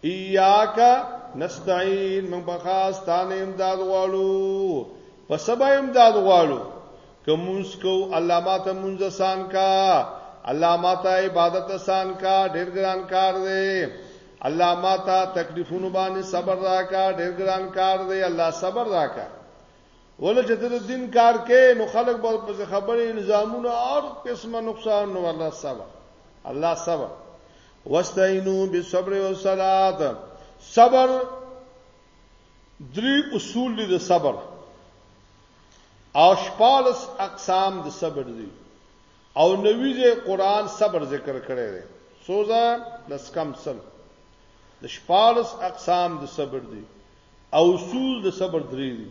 ایاک نستعين من بخاص تانه امداد غواړو په سبا امداد غواړو کومس کو الله ماته مونږ سان کا الله ماته عبادت سان کا ډېر ګران کار دی الله ماته تکلیفونو باندې صبر راکا ډېر ګران کار دی الله صبر راکا ولې چې د دین کار کې نو خلک به په خبرې نظامونه او قسمه نقصان نو الله صبر الله صبر واستعینوا بالصبر والصلاه صبر درې اصول دي د صبر او شپالس اقسام د صبر دي او نوی ځای قران صبر ذکر کړی دی سوزا لس کم سل د شپالس اقسام د صبر دي او اصول د صبر درې دي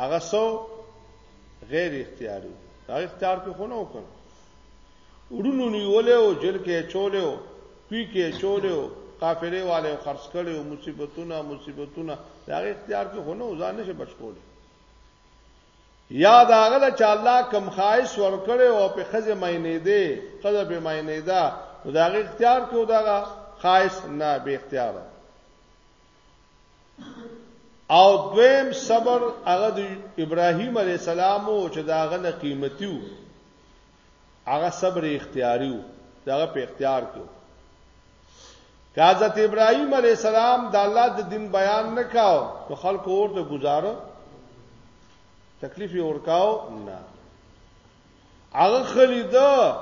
هغه سو غیر اختیاري دا اختیار کې خو نه وکړ ورونو نیولې او جل کې چولې او پی کې چولې او قافلې والے خرڅ کړي او مصیبتونه مصیبتونه دا اختیار کې خو نه ځان نشه بچ کولې یا دا غل چې الله کم خایس ور کړي او په خزه مینې دي خزه به مینې ده دا اختیار کې دا خایس نه به اختیار او دویم صبر هغه د ابراهیم علی السلام او چې داغه نه قیمتي وو هغه صبر اختیاري وو داغه په اختیار کې حضرت ابراهیم علی السلام د الله د دین بیان نکاو نو خلکو ورته گزارو تکلیف یې ورکاو نه هغه خلی ده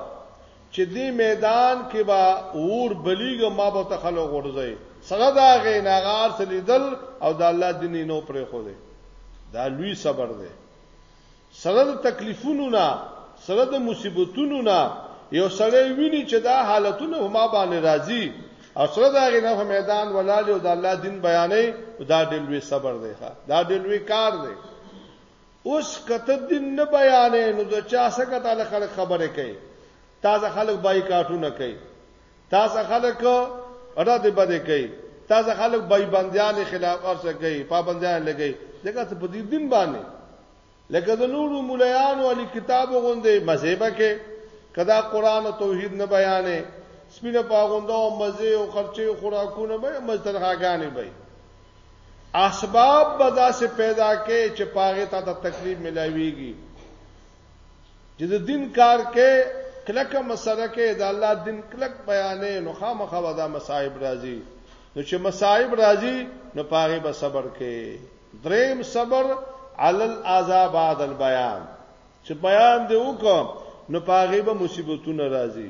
چې دې میدان کې با اور بلیګه ما به تخلو غورځي سره دا غې ناغار سلیدل او د الله دین نو پرې خو دې دا لوی صبر دی سره د تکلیفونو نه سره د مصیبتونو نه یو سړی ویني چې دا حالتونه هما باندې راځي او سره دا غې نه میدان ولال او د الله دین بیانې دا ډېر لوی صبر دی ښا دا ډېر لوی کار دی اوس که ته دین نه بیانې نو د چا څخه تعالی خلک خبرې کوي تازه خلک بایکاټونه کوي تازه خلک را دې بده کوي تازه خلک بای بندیان خلاف ارسه کوي پابندیان لګي ځکه ته په دې دین باندې لکه د نورو مولایانو علی کتاب غوندې مذهبه کې کدا قران او توحید نه بیانې سپینه پاغونده او مزه او خرچه خوراکونه به مزترخاګانې به اسباب به داسې پیدا کې چې پاغه ته د تکلیف ملاويږي چې د دین کار کې کلک مسله کې د الله دین کلک بیانې نو خامخا ودا مصائب راځي نو چې مصائب راځي نو پاره به صبر کې دریم صبر عل الاذا بعد البيان چې بیان دی وکم نو پاره به مصیبتونه راځي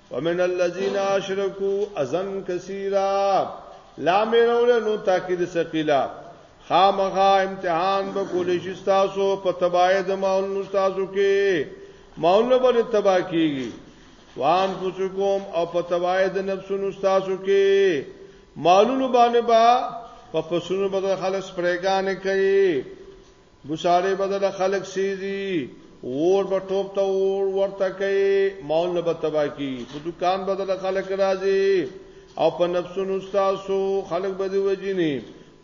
ومن الذين اشركوا اذن كثيرا لا ميرول نو تاکید ثقيلا خامخا امتحان به کول شي تاسو په تباید ماول مستاسو کې ماول به تبا کیږي وان پوچکم او په تباید نفسونو تاسو کې مالونو باندې با په پسونو بدل خلص پرېګانې کوي ګساړې بدل خلک سیزي اور به ټوپ ته اور ورته کوي مول نه بتبا کی په دکان بدل خلک راځي او په نفسونو استاسو خلک به دی وجنی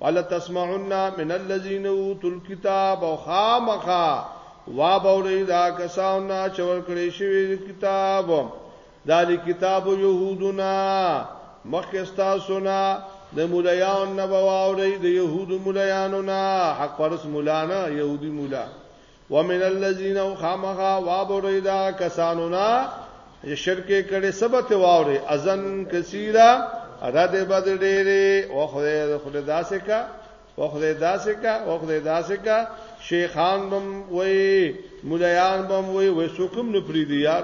ولا تسمعون من الذين اوتوا الكتاب او خامخا وا بوري دا کسان چور کړی شوی کتاب دالی کتاب یهودنا مخکستا سنا د مولایان نه بواوري د يهودو مولایانو نه حق پرس مولا نه يهودي مولا ومن الذين خامخا وابوري دا کسانو نه شرک کړي سبت واوري اذن کثیره رد بد ډېره او خدای خدای داسې کا او خدای داسې کا او خدای داسې کا شیخان بم وای مولایان بم وای وسوکم نه پریدي یار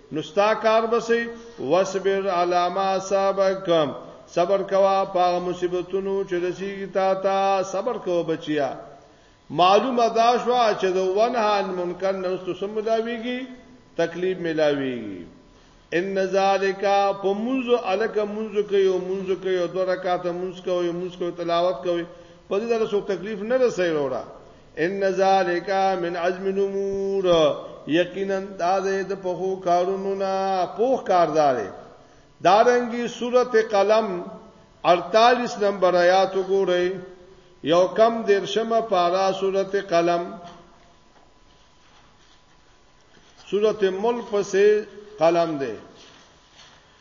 نو ستا کار بسې وصبر علی ما صابک صبر کوا پاغه مصیبتونو چې رسیږي تا ته صبر کوه بچیا معلومه دا شو چې د ونهان منکر نرستو سم ملاویږي تکلیف ملاویږي ان ذالک په منځ الک منځ کې یو منځ کې یو دوه رکعات منځ کې یو منځ کې تلاوت کوي په دې سره څه تکلیف نه رسي وروړه ان ذالک من عزم الامور یقینا دا د پخو کارونو نه پوخ کاردار دارنګي سورته قلم 48 نمبر آیات وګورئ یو کم درشمه پارا سورته قلم سورته ملک پسې قلم دی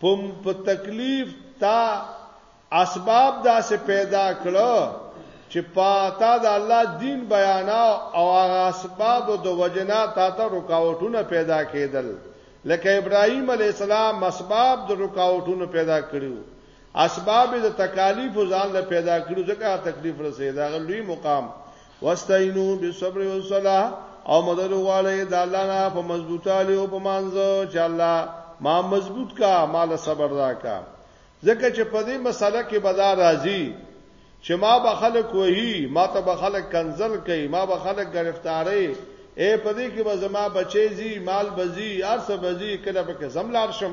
پم په تکلیف تا اسباب داسې پیدا کړو چې پاتا د الله دین بیان او هغه اسباب د وجنا تا ته رکاوټونه پیدا کېدل لکه ابراهیم علی السلام اسباب د رکاوټونو پیدا کړیو اسباب د تکالیف ځان له پیدا کړو ځکه تکلیف رسیدا غلوی مقام واستعینو بالصبر والصلاه او مدد غواړي د الله نه په مضبوطه لري او په مانځو چې الله ما مضبوط کا مال صبر راکا ځکه چې په دې مسله کې بدا راځي چې ما به خلک وਹੀ ما ته به خلک کنزل کوي ما به خلک گرفتاری اے پدې کې به زما بچي زی مال بزی ارس بزی کله به کې زملار شم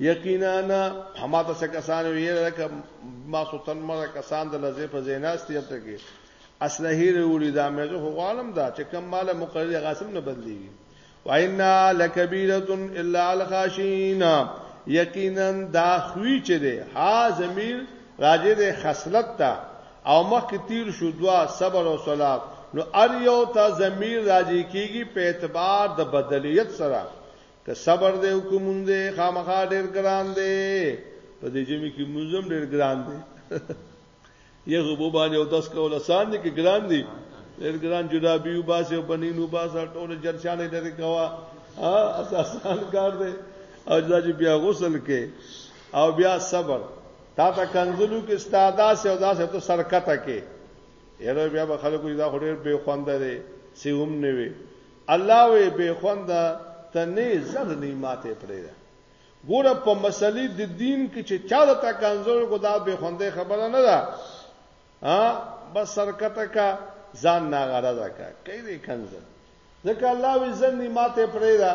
یقینا هما ته څه کسان ویره ک ما سوتن مره کسان د لزې په زیناست یته کې اصله وروړي دا مې زه غوالم دا چې کم مال مقرری غاسم نه بدلیږي واینا لکبیره الا الخاشین یقینا دا خوی چې ده ها ضمیر راجه ده خصلت ته او مخ تیر شو دوا صبر او صلات نو ار یو ته ضمیر راجی کیږي په اعتبار د بدلیت سره که صبر دی او که مونږ دی خامخا ډیر ګران دی په دې جمع کې مونږم ډیر ګران دی یو غو باندې او تاسو کول آسان دي کې ګران دي ډیر ګران جدا بیو باسه بنینو باسه ټول جرشانې لري کوا اساسان کار دی او دا چې بیا غسل کې او بیا صبر تا ته کنزلو کې استادا سه او دا سه ته سرکته کې یره بیا به خلکو دا خوري به خوند دی سیوم نه وي الله وې بې خونده ته نې زر نې ماته پرېده ګوره په مسلې د دین کې چې چا د تا کنزول کو دا به خوندې خبره نه ده ها بس سرکته کا ځان ناغره ده کا کای دې کنزل ځکه الله وی ځنی ماته پرې دا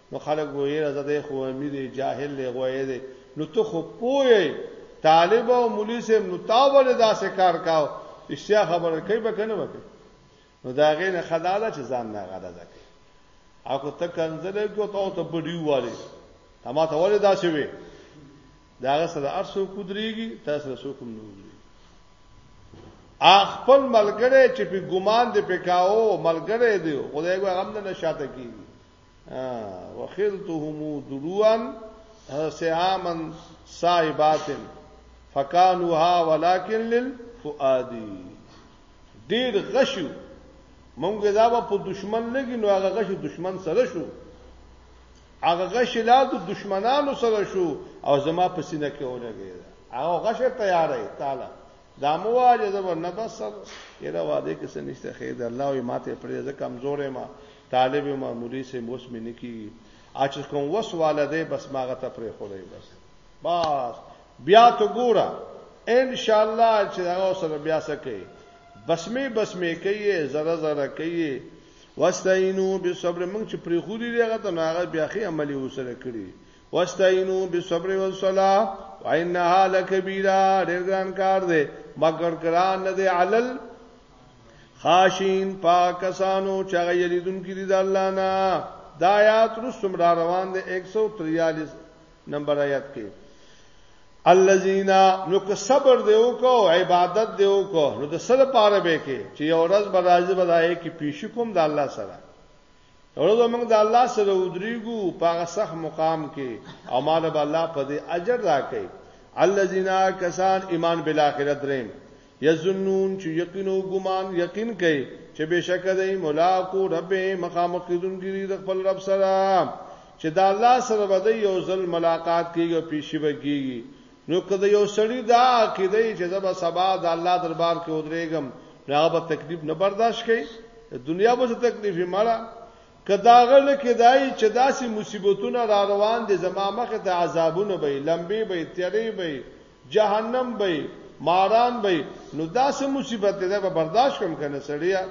نو خلک وو یې راځه دی خو امیر جاهل دی غوې دی نو ته خو پوهې طالب او مولوی سه نو تا ولې داسې کار کاو اشتیا خبره کوي به کنه وکړي نو دا غې نه خداله چې ځان نه غاده ځکه او کو ته کنځل کو ته ته بډی والی اما ته ولې دا شوی دا سره ارسو کودريږي تاسو سره سوکم نه وږي خپل ملګری چې په ګمان دی پکاو ملګری دی خدای هغه هم نه شاته کیږي وخلتهم دلوا سهاما صائبات فكانوها ولكن للفؤاد ډیر غشو مونږ دا په دشمن لګي نو هغه غشو دشمن سره شو هغه غش لا د دشمنانو سره شو او زما په سینه کې ولګي هغه غش تیارې تعالی دا مو واجه زبر نه بس سب یره واده کې څه نشته خیر دی الله یې ماته پرې زه کمزورې ما طالب ما مولوی سه موس مې نکی اچ کوم وس والده بس ماغه ته پرې خورې بس بس بیا ته ګوره ان شاء الله چې هغه سره بیا سکے بسمه بسمه کوي زره زره کوي واستعینو بالصبر موږ چې پرې خوري دغه ته ناغه بیا خې عملی وسره کړی واستعینو بالصبر والصلاه وانها لکبیره ډیر ګران کار دی مگر ګران نه دی علل خاشین پاکسانو چې یریدون کې دي د الله نه دا آیات رسوم را روان دي 143 نمبر آیات کې الذین نو که صبر دی وکاو عبادت دی وکاو نو د سره پاره به کې چې یو ورځ به راځي بدای کې پیش کوم د الله سره ورځ موږ د الله سره ودریګو په هغه صح مقام کې او مال به الله په دې اجر راکړي الذين کسان ایمان بالاخره دریم یظنون چې یقین او ګمان یقین کوي چې بشک دې ملاقات رب مخامخ کیدونکي د خپل رب سره چې د الله سره به یو ځل ملاقات کیږي او پیشي به کیږي نو که د یو سړي دا عقیده وي چې زه به سبا د الله دربار کې ودرېږم، نو هغه به تکلیف نه برداشت کوي، د دنیا به څه تکلیف یې مړه. که د هغه نه کېدای چې داسې مصیبتونه را روان دي، زما مخې ته عذابونه به وي، لمبې به وي، تیرې به وي، جهنم به وي، ماران به وي، نو دا څه مصیبت دی، دا به برداشت کړم که نه سړیه؟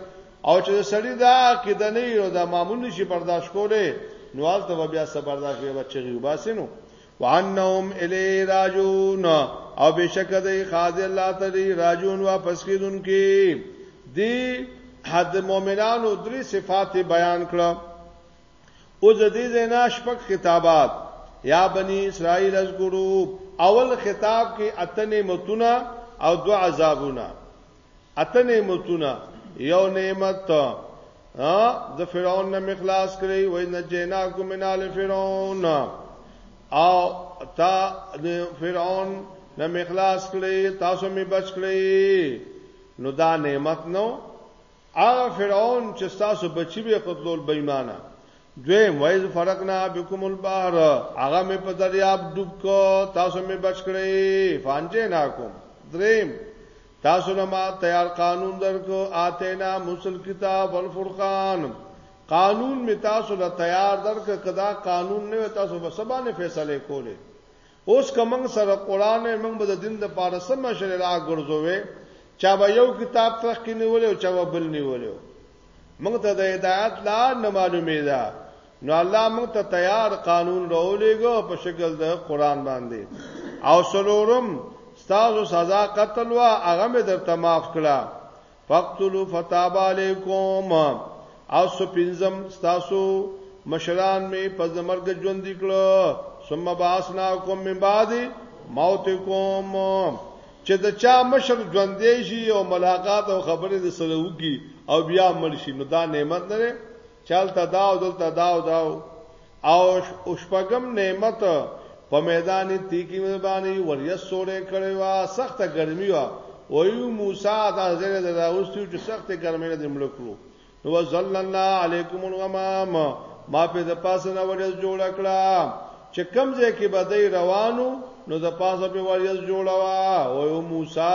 او چې د سړي دا عقیده نه وي او دا معمول نه شي برداشت کولی، نو هلته به بیا څه برداشت کوي، به چغې وباسي نو. وانهم الیه راجون او بشک دی خاضع الله تعالی راجون واپس کیدونکې دی حد مؤمنانو درې صفات بیان کړه او د دې زنا شپږ خطابات یا بنی اسرائیل از ګرو اول خطاب کې اتنې متونه او دو عذابونه اته نعمتونه یو نعمت ها د فرعون نه مخلاص کړی وای نه جنا کوم نه ال فرعون او تا د فرعون نه مخلاص کړی تاسو می بچ کړی نو دا نعمت نو هغه فرعون چې تاسو بچی به قتلول بېمانه دوی وایز فرقنا بكم البحر هغه می په دریاب ډوب کو تاسو می بچ کړی فانجه نا کوم دریم تاسو له ما تیار قانون درکو آتینا مسل کتاب الفرقان قانون می تاسو له تیار درک کدا قانون نه تاسو به سبانه فیصله کوله اوس کوم سره قران موږ به د دین د پاره سم شریعه ګرځوي چا به یو کتاب ترخ کې نیولې او چا به بل نیولې موږ ته د هدایت لار نه معلومې ده نو الله موږ ته تیار قانون راولېګو په شکل د قران باندې او سلورم ستاسو سزا قتل وا هغه مې درته معاف کړه فقتلوا فتاب علیکم او سپینزم ستاسو مشران می په زمرګ ژوند کړو ثم باسناکم من بعد موتکم چې د چا مشر ژوندې شي او ملاقات او خبرې د سره وکي او بیا مړ شي نو دا نعمت نه چلته دا او دلته دا او دا او شپږم نعمت په میدان تیکی باندې وریا سورې کړي وا سخته ګرمي وا ویو موسی دا زره د راوستو چې سخته ګرمي نه دمړ کړو نو زلنا علیکم الغمام ما په د پاسه نه ورځ جوړ کړه چې کم ځای کې بدای روانو نو د پاسه په ورځ جوړوا ویو موسی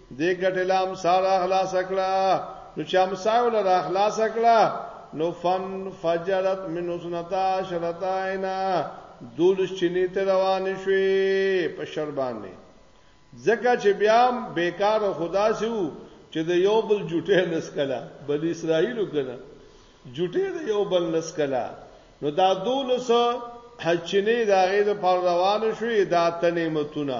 دې ګټه لام سارا خلاص کړه نو چې امسایو لرا خلاص کړه نو فن فجرت من اسنتا شرطاینا دولس چینه ته روان شوې په شر باندې ځکه چې بیا بیکار خدا سیو چې د یو بل جټه نسکلا بل اسرائیلو کنه جټه د یو بل نسکلا نو دا دولس حچنه دا غیر پر روان شوې دا تنیمتونه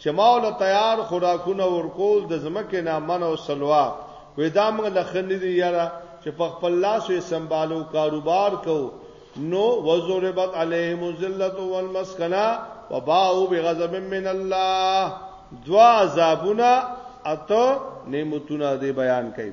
چې ما ول تیار خوراکونه ورکول د زمکه نه من او سلوا وې دا موږ لخنې دی یاره چې په خپل لاس یې سمبالو کاروبار کو نو وزربت علیهم الذلت والمسکنه وباو بغضب من الله دوا عذابنا اته نعمتونه دی بیان کړي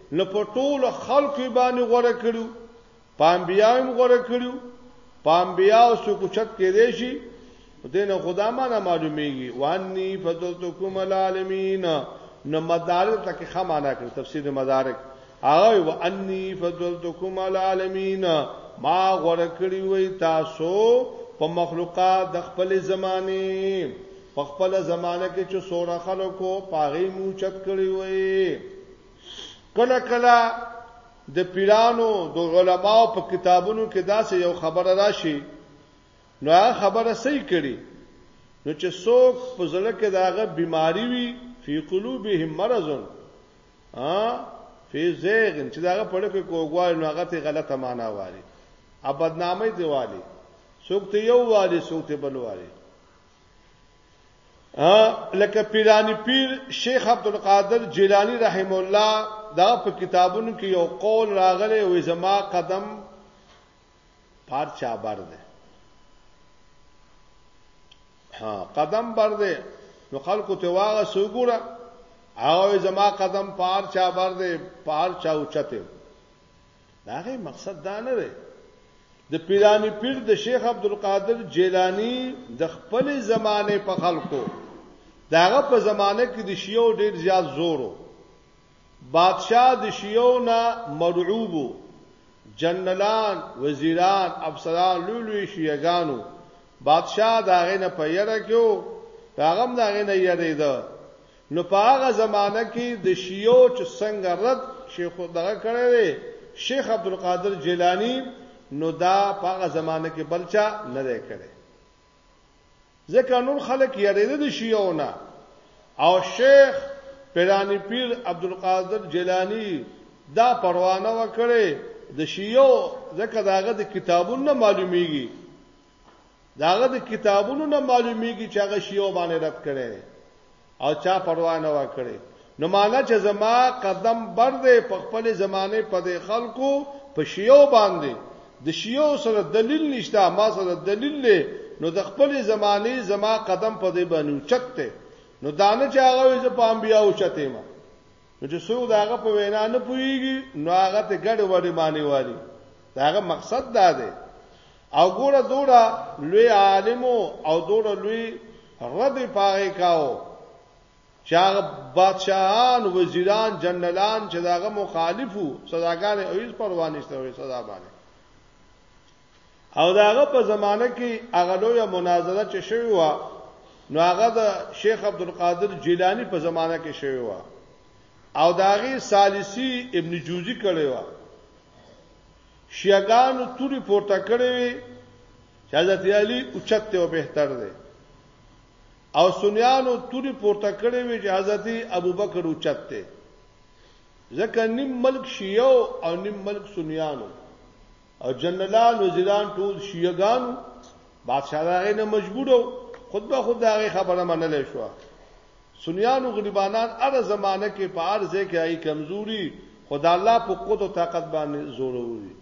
نه په ټولو خلکو یې باندې غوره کړو، په انبیاو یې غوره کړو، په انبیاو څوک اوچت کېدای شي؟ نو دې نه خدا معنی معلومېږي، واني فضلتکم علی العالمین، نو مدارک ته کې ښه معنا کړي، تفسیر مدارک. هغه واني فضلتکم علی العالمین، ما غوره کړی وای تاسو په مخلوقات د خپل زمانه په خپل زمانه کې چې سوره خلکو پاغې موچت کړی وای کله کله د پیرانو د علماو په کتابونو کې داسې یو خبره راشي نو هغه خبره صحیح کړي نو چې څوک په زړه کې داغه بیماری وي فی قلوبهم مرض ا فی زیغ چې داغه په لکه کوګوال نو هغه ته غلطه معنا واري ابدنامه دی واري څوک ته یو واري څوک ته بل واري لکه پیرانی پیر شیخ عبد القادر جیلانی رحم الله دا په کتابونو کې یو قول راغلی وې زما قدم پار چا بر ده ها قدم بر ده نو خلکو ته واغه سوګوره هغه زما قدم پار چا بر ده پار چا اوچته دا غي مقصد دا نه دی د پیرانی پیر د شیخ عبدالقادر جیلانی د خپل زمانه په خلکو داغه په زمانه کې د شیعو ډیر زیات زورو بادشاہ د شیعو نه مرعوبو جنرالان وزیران افسران لولوی شیعاګانو بادشاہ داغه نه پیره کېو داغم داغه نه یریده نو په هغه زمانه کې د شیعو چې څنګه رد شیخ دغه کړی دی شیخ عبدالقادر جیلانی نو دا په هغه زمانه کې بل چا نه دی کړی ځکه نور خلک یریده د شیعو نه او شیخ پیرانی پیر عبدالقادر جیلانی دا پروانه وکړي د شیعو ځکه داغه د کتابونو معلومیږي داغه د کتابونو نه معلومیږي چې هغه شیو باندې رد کړي او چا پروا نه وکړي نو معنا چې زما قدم بر دې په خپل زمانه په دې خلکو په شیو باندې د شیو سره دلیل نشته ما سره دلیل دی نو د خپل زمانه زما قدم په دې باندې چته نو دانه چې هغه زه په انبیا او چته ما نو چې څوک دا هغه په وینا نه پويږي نو هغه ته ګډ وډي معنی وایي دا هغه مقصد دا دی او ګوره دوړه لوی عالم او دوړه لوی رد پاره کاو چې هغه بادشاہان وزیران جنرالان چې داغه مخالفو سزاګانې اویز پروانیسته وي سزا باندې او داغه په زمانه کې هغه لوی مناظره چې شوی و نو هغه د شیخ عبد القادر جیلانی په زمانه کې شوی و او داغه ثالثی ابن جوزی کړی و شیعاګانو توري پورته کړی وی چې حضرت علی اوچت او بهتر دی او سنیانو توري پورته کړی وی چې حضرت ابوبکر اوچت دی ځکه نیم ملک شیعو او نیم ملک سنیانو او جنرالان وزیران ټول شیعگان بادشاہ داغه نه مجبورو خود به خود داغه خبره منلې شو سنیانو غریبانان ار زمانه کې په ار ځای کې ای کمزوري خدا الله په قوت او طاقت باندې زور ووري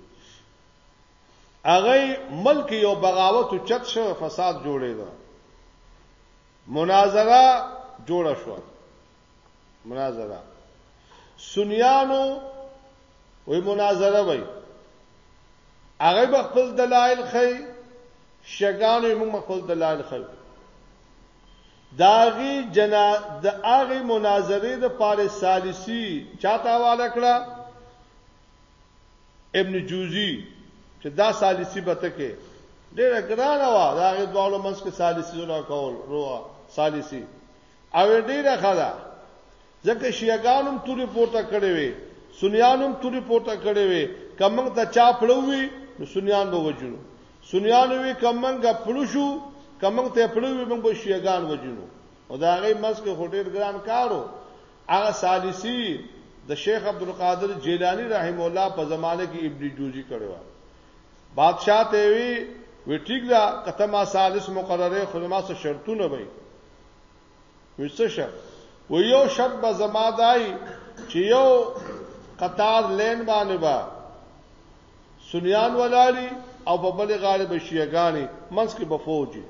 هغه ملک یو بغاوت او چت شو فساد جوړېده مناظره جوړه شو مناظره سنیانو وی مناظره وی هغه به خپل دلایل خي شګانو موږ خپل دلایل خي داغي جنا د هغه مناظره د پاره ثالثي چاته حواله کړه ابن جوزی چې دا ثالثي به تکه ډېر ګران و دا هغه دوالو منځ کې ثالثي جوړ کول روه ثالثي او ډیره ښه ده ځکه شیعاګان هم توري پورته کړي وي سنیان هم توري پورته کړي وي کمنګ ته چا پړوي نو سنیان به وجنو سنیان وی کمنګ پړو شو کمنګ ته پړو وي موږ به شیعاګان وجنو او دا غي مس کې هټیر ګران کارو هغه ثالثي د شیخ عبد القادر جیلانی رحم الله په زمانه کې ابن جوزی کړو بادشاہ ته وی وی ټیک دا کته ما ثالث مقرره خدما سره شرطونه وي وی څه شه و یو شرط به زما دای چې یو قطار لین باندې با سنیان ولاړی او په بلې غاړه به شیعاګانی منځ کې به فوجي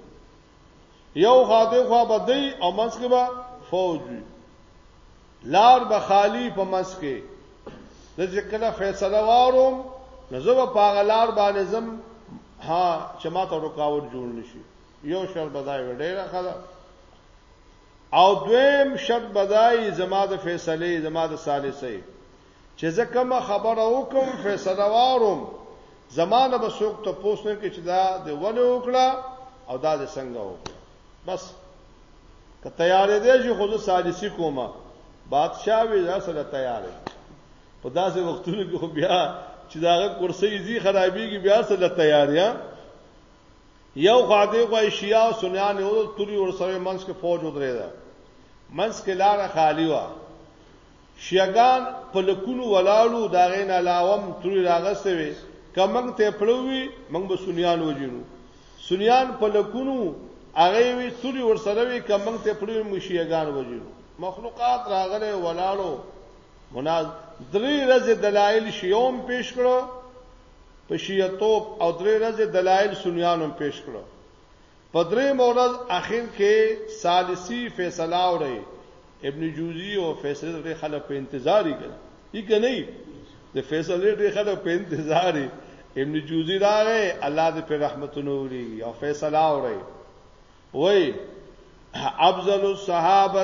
یو خاطه خو به دی او منځ کې به فوجي لار به خالی په منځ کې د ذکر فیصله واروم نو زه په غلار باندې زم ها چې ما ته رکاوټ جوړ نشي یو شر بدای وډیره خلا او دویم شر بدای زما د فیصله زما د ثالثه چې زه کوم خبره وکم فیصله وارم زمانه به څوک ته پوښتنه کې چې دا د ولې وکړه او دا د څنګه وکړه بس که تیارې دې چې خود سالسی کومه بادشاہ وی دا سره تیارې په داسې وختونو کې خو بیا چې داغه کرسي زی خرابيږي بیا سره تیاریا یو خوا دی خو شیعه او سنیان یو توري ور سره منځ کې فوج ودرې ده منځ کې لار خالی و شیعاګان په لکونو ولاړو دا غین علاوه توري راغسته وي کمنګ ته پړوي موږ به سنیان وجنو سنیان په لکونو هغه وی توري ور سره وي کمنګ ته پړوي موږ شیعاګان وجنو مخلوقات راغله ولاړو مناز درې ورځې دلایل شیوم پیش کړو په شیعه توب او درې ورځې دلایل سنیانو هم پیش کړو په درې مورز اخر کې ثالثی فیصله اوري ابن جوزی او فیصله ډېر خلک په انتظاری کړ یی کني د فیصله ډېر خلک په انتظاری ابن جوزی راغی الله دې په رحمتونو وړي او فیصله اوري وای افضل الصحابه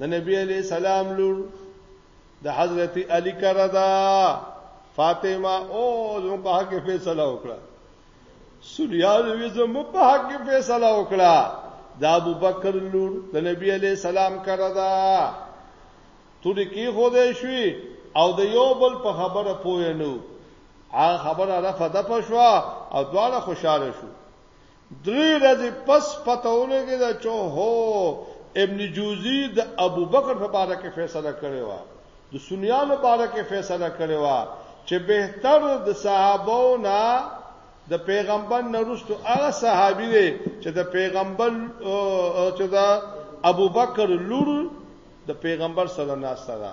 د نبی علی السلام لور د حضرت علی کړه دا فاطمه او زمو په حق فیصله وکړه سوریال وی زمو په حق فیصله وکړه د ابو بکر لور د نبی علی السلام کړه دا توري کې خو دې شوي او د یو بل په خبره پوه نه هغه خبره را فده پښوا او دواړه خوشاله شو درې ورځې پس پته ولګی دا چې هو ابن جوزی د ابوبکر په اړه کې فیصله کړې و د سنیانو په اړه کې فیصله کړې و چې بهتر د صحابو نه د پیغمبر نرستو هغه صحابي دی چې د پیغمبر چې دا ابوبکر لور د پیغمبر سره ناسته ده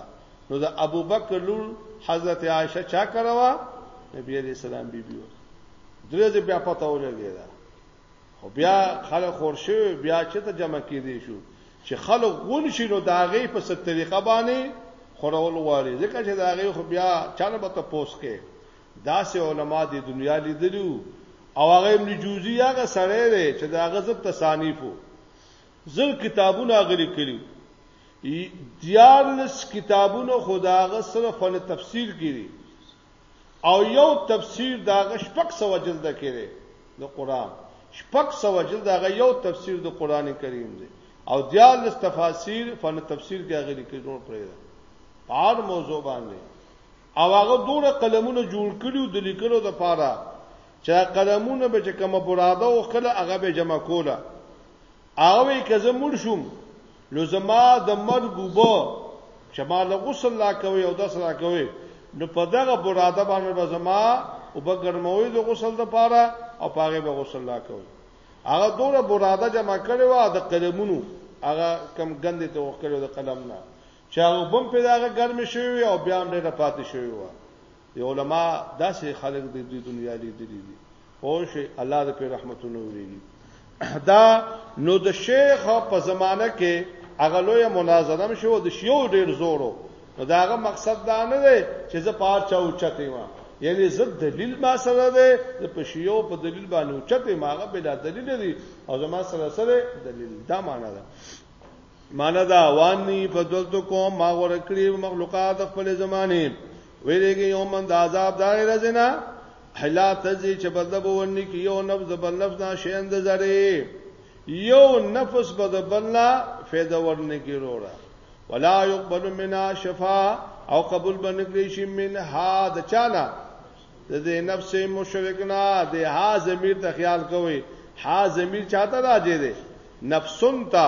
نو د ابوبکر لور حضرت عائشه چا کروا نبی عليه السلام بیبي بی درې دې بیا پته ولګی دا خو بیا خلک خور شوی بیا چې ته جمع کې دی شو چې خلک غون شي نو داغه په ست طریقه باندې خورول غواړي ځکه چې داغه خو بیا چانه به ته پوس کې دا سه علما د دنیا لیدلو او هغه ابن جوزی هغه سره دی چې دا غزب تصانیفو زر کتابونه غلي کړی دیارلس کتابونه خداغه سره فن تفسیر کړي او یو تفسیر داغه شپږ سو جلد کې دی د قران شپږ سو جلد هغه یو تفسیر د قران کریم دی او دیال تفاسیر فن تفسیر کې هغه لیکل جوړ کړی دی په هر موضوع باندې او هغه دوه قلمونه جوړ کړیو د لیکلو د پاره چې قلمونه به چې کومه براده او خله هغه به جمع کوله هغه کزه مړ شوم نو زما د مرګ وبو چې ما له غسل لا کوي او داس لا کوي نو په دغه براده باندې به زما او به ګرموي د غسل د پاره او پاره به غسل لا کوي هغه دوره براده جمع کړي وا د قلمونو هغه کم ګندې ته وکړو د قلم نه چې هغه بم په دغه ګرم شوی او بیا هم ډېر پاتې شوی و دی علما داسې خلک دی د دنیا لیدلی دي پوه شي الله دې په رحمتونو وریږي دا نو د شیخ په زمانه کې هغه لوی مناظره شو د شیو ډیر زورو نو داغه مقصد دا نه دی چې زه پار چا اوچته ما یعنی زه دلیل ما سره دی د پښیو په دلیل باندې اوچته ما هغه بلا دلیل دی او زما سره سره دلیل دا معنی ده معنی دا وانی په دلته کوم ما ورکړي مخلوقات خپل زمانه ویریږي یو من د عذاب دا رزنا حلا تزي چې بدل به ونی کی یو نفس د بل نفس نه شیند زری یو نفس به د بل نه فایده ورنه کی وروړه ولا يقبل منا شفاء او قبول بنګلی شي منها د چانا د دې نفس مشرکنا د ها ضمیر ته خیال کوي ها ضمیر چاته راځي دي نفسن تا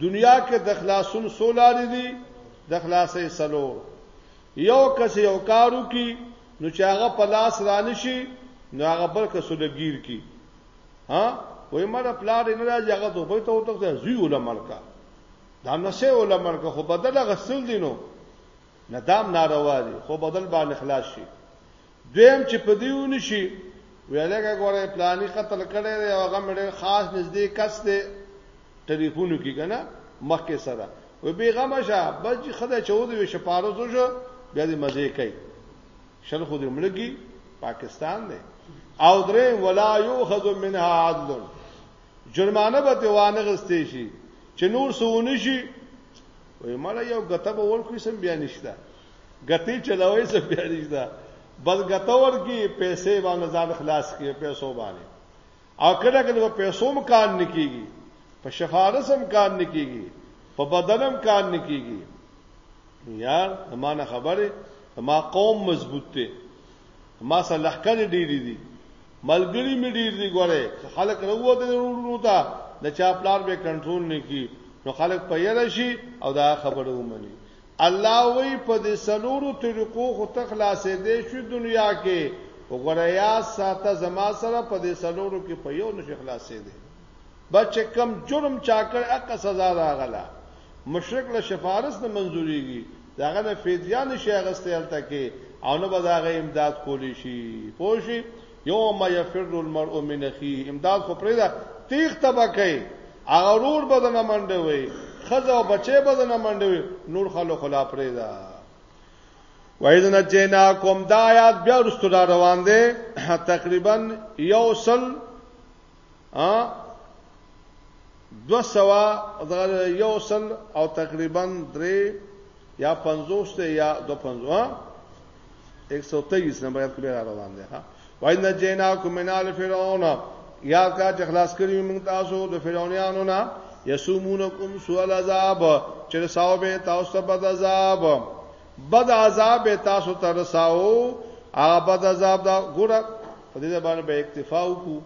دنیا کې د خلاصون څو لارې دي د خلاصې سلور یو کس یو کارو کی نو چې هغه په لاس رانه شي نو هغه بل کس لګیر کی ها وای مړه پلاړ نه راځي هغه دوی ته وته ته زی علماء کا دا نشه علماء کا خو بدل غسل دینو ندام ناروا دي خو بدل باندې خلاص شي دویم چې په دیونه شي ویلګه ګوره پلاني قتل کړي او هغه مړ خاص نږدې کس دی ټلیفونو کې کنه مخکې سره وې بیغم شه بس چې خدای چود وي شپاره زو شو بیا دې مزه کوي شل خو دې ملګي پاکستان دی او درې ولا یوخذ منها عدل جرمانه به ته وانه غستې شي چې نور سونه شي وې مړه یو غته به ور کوی سم بیا نشته غتی چلاوي سم بیا نشته بس غته ور کی پیسې باندې ځان خلاص کی پیسو باندې او کله کله په پیسو هم کار نه کیږي په شفارس هم کار نه کیږي په بدن هم کار نه کیږي یار زمانه خبره ما قوم مضبوط ته ما سره لخر ډیری دي ملګری می ډیر دي ګوره خلک وروته ورونو ته د چا پلار به کنټرول نه کی نو خلک په یره شي او دا خبره ومني الله وی په دې سلورو طریقو خو ته خلاصې دې شو دنیا کې غړیا ساته زما سره په دې سلورو کې په یو نشه خلاصې دې بچ کم جرم چاکر اق سزا راغله مشرک له شفارس نه منزوريږي داغه نه فدیا نشي اغستل تکي او نه به داغه امداد کولی شي پوښي یوم یفر المرء من اخیه امداد خو پرې دا تیغ تبکه هغه ورور به دنه منډه وي خزه او بچي به دنه منډه وي نور خلو خلا پرې دا وایذن جنا کوم دا آیات بیا ورستو را روان دي تقریبا یو سل ا دو سوا یو سل او تقریبا درې یا 50 ته یا 250 123 نمبر کې به روان دي ها وای نه جینا کومنال فرعون یا کا چې خلاص کړی موږ تاسو د فرعونانو نه یسومونکم سوء العذاب چې رساو به تاسو ته بد عذاب بد عذاب به تاسو ته رساو هغه بد عذاب دا ګوره په دې باندې به اکتفا وکړو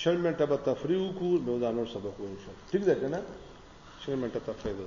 شل منټه به تفریح وکړو نو دا نور سبق وایو ټیک ده کنه شل منټه تفریح ده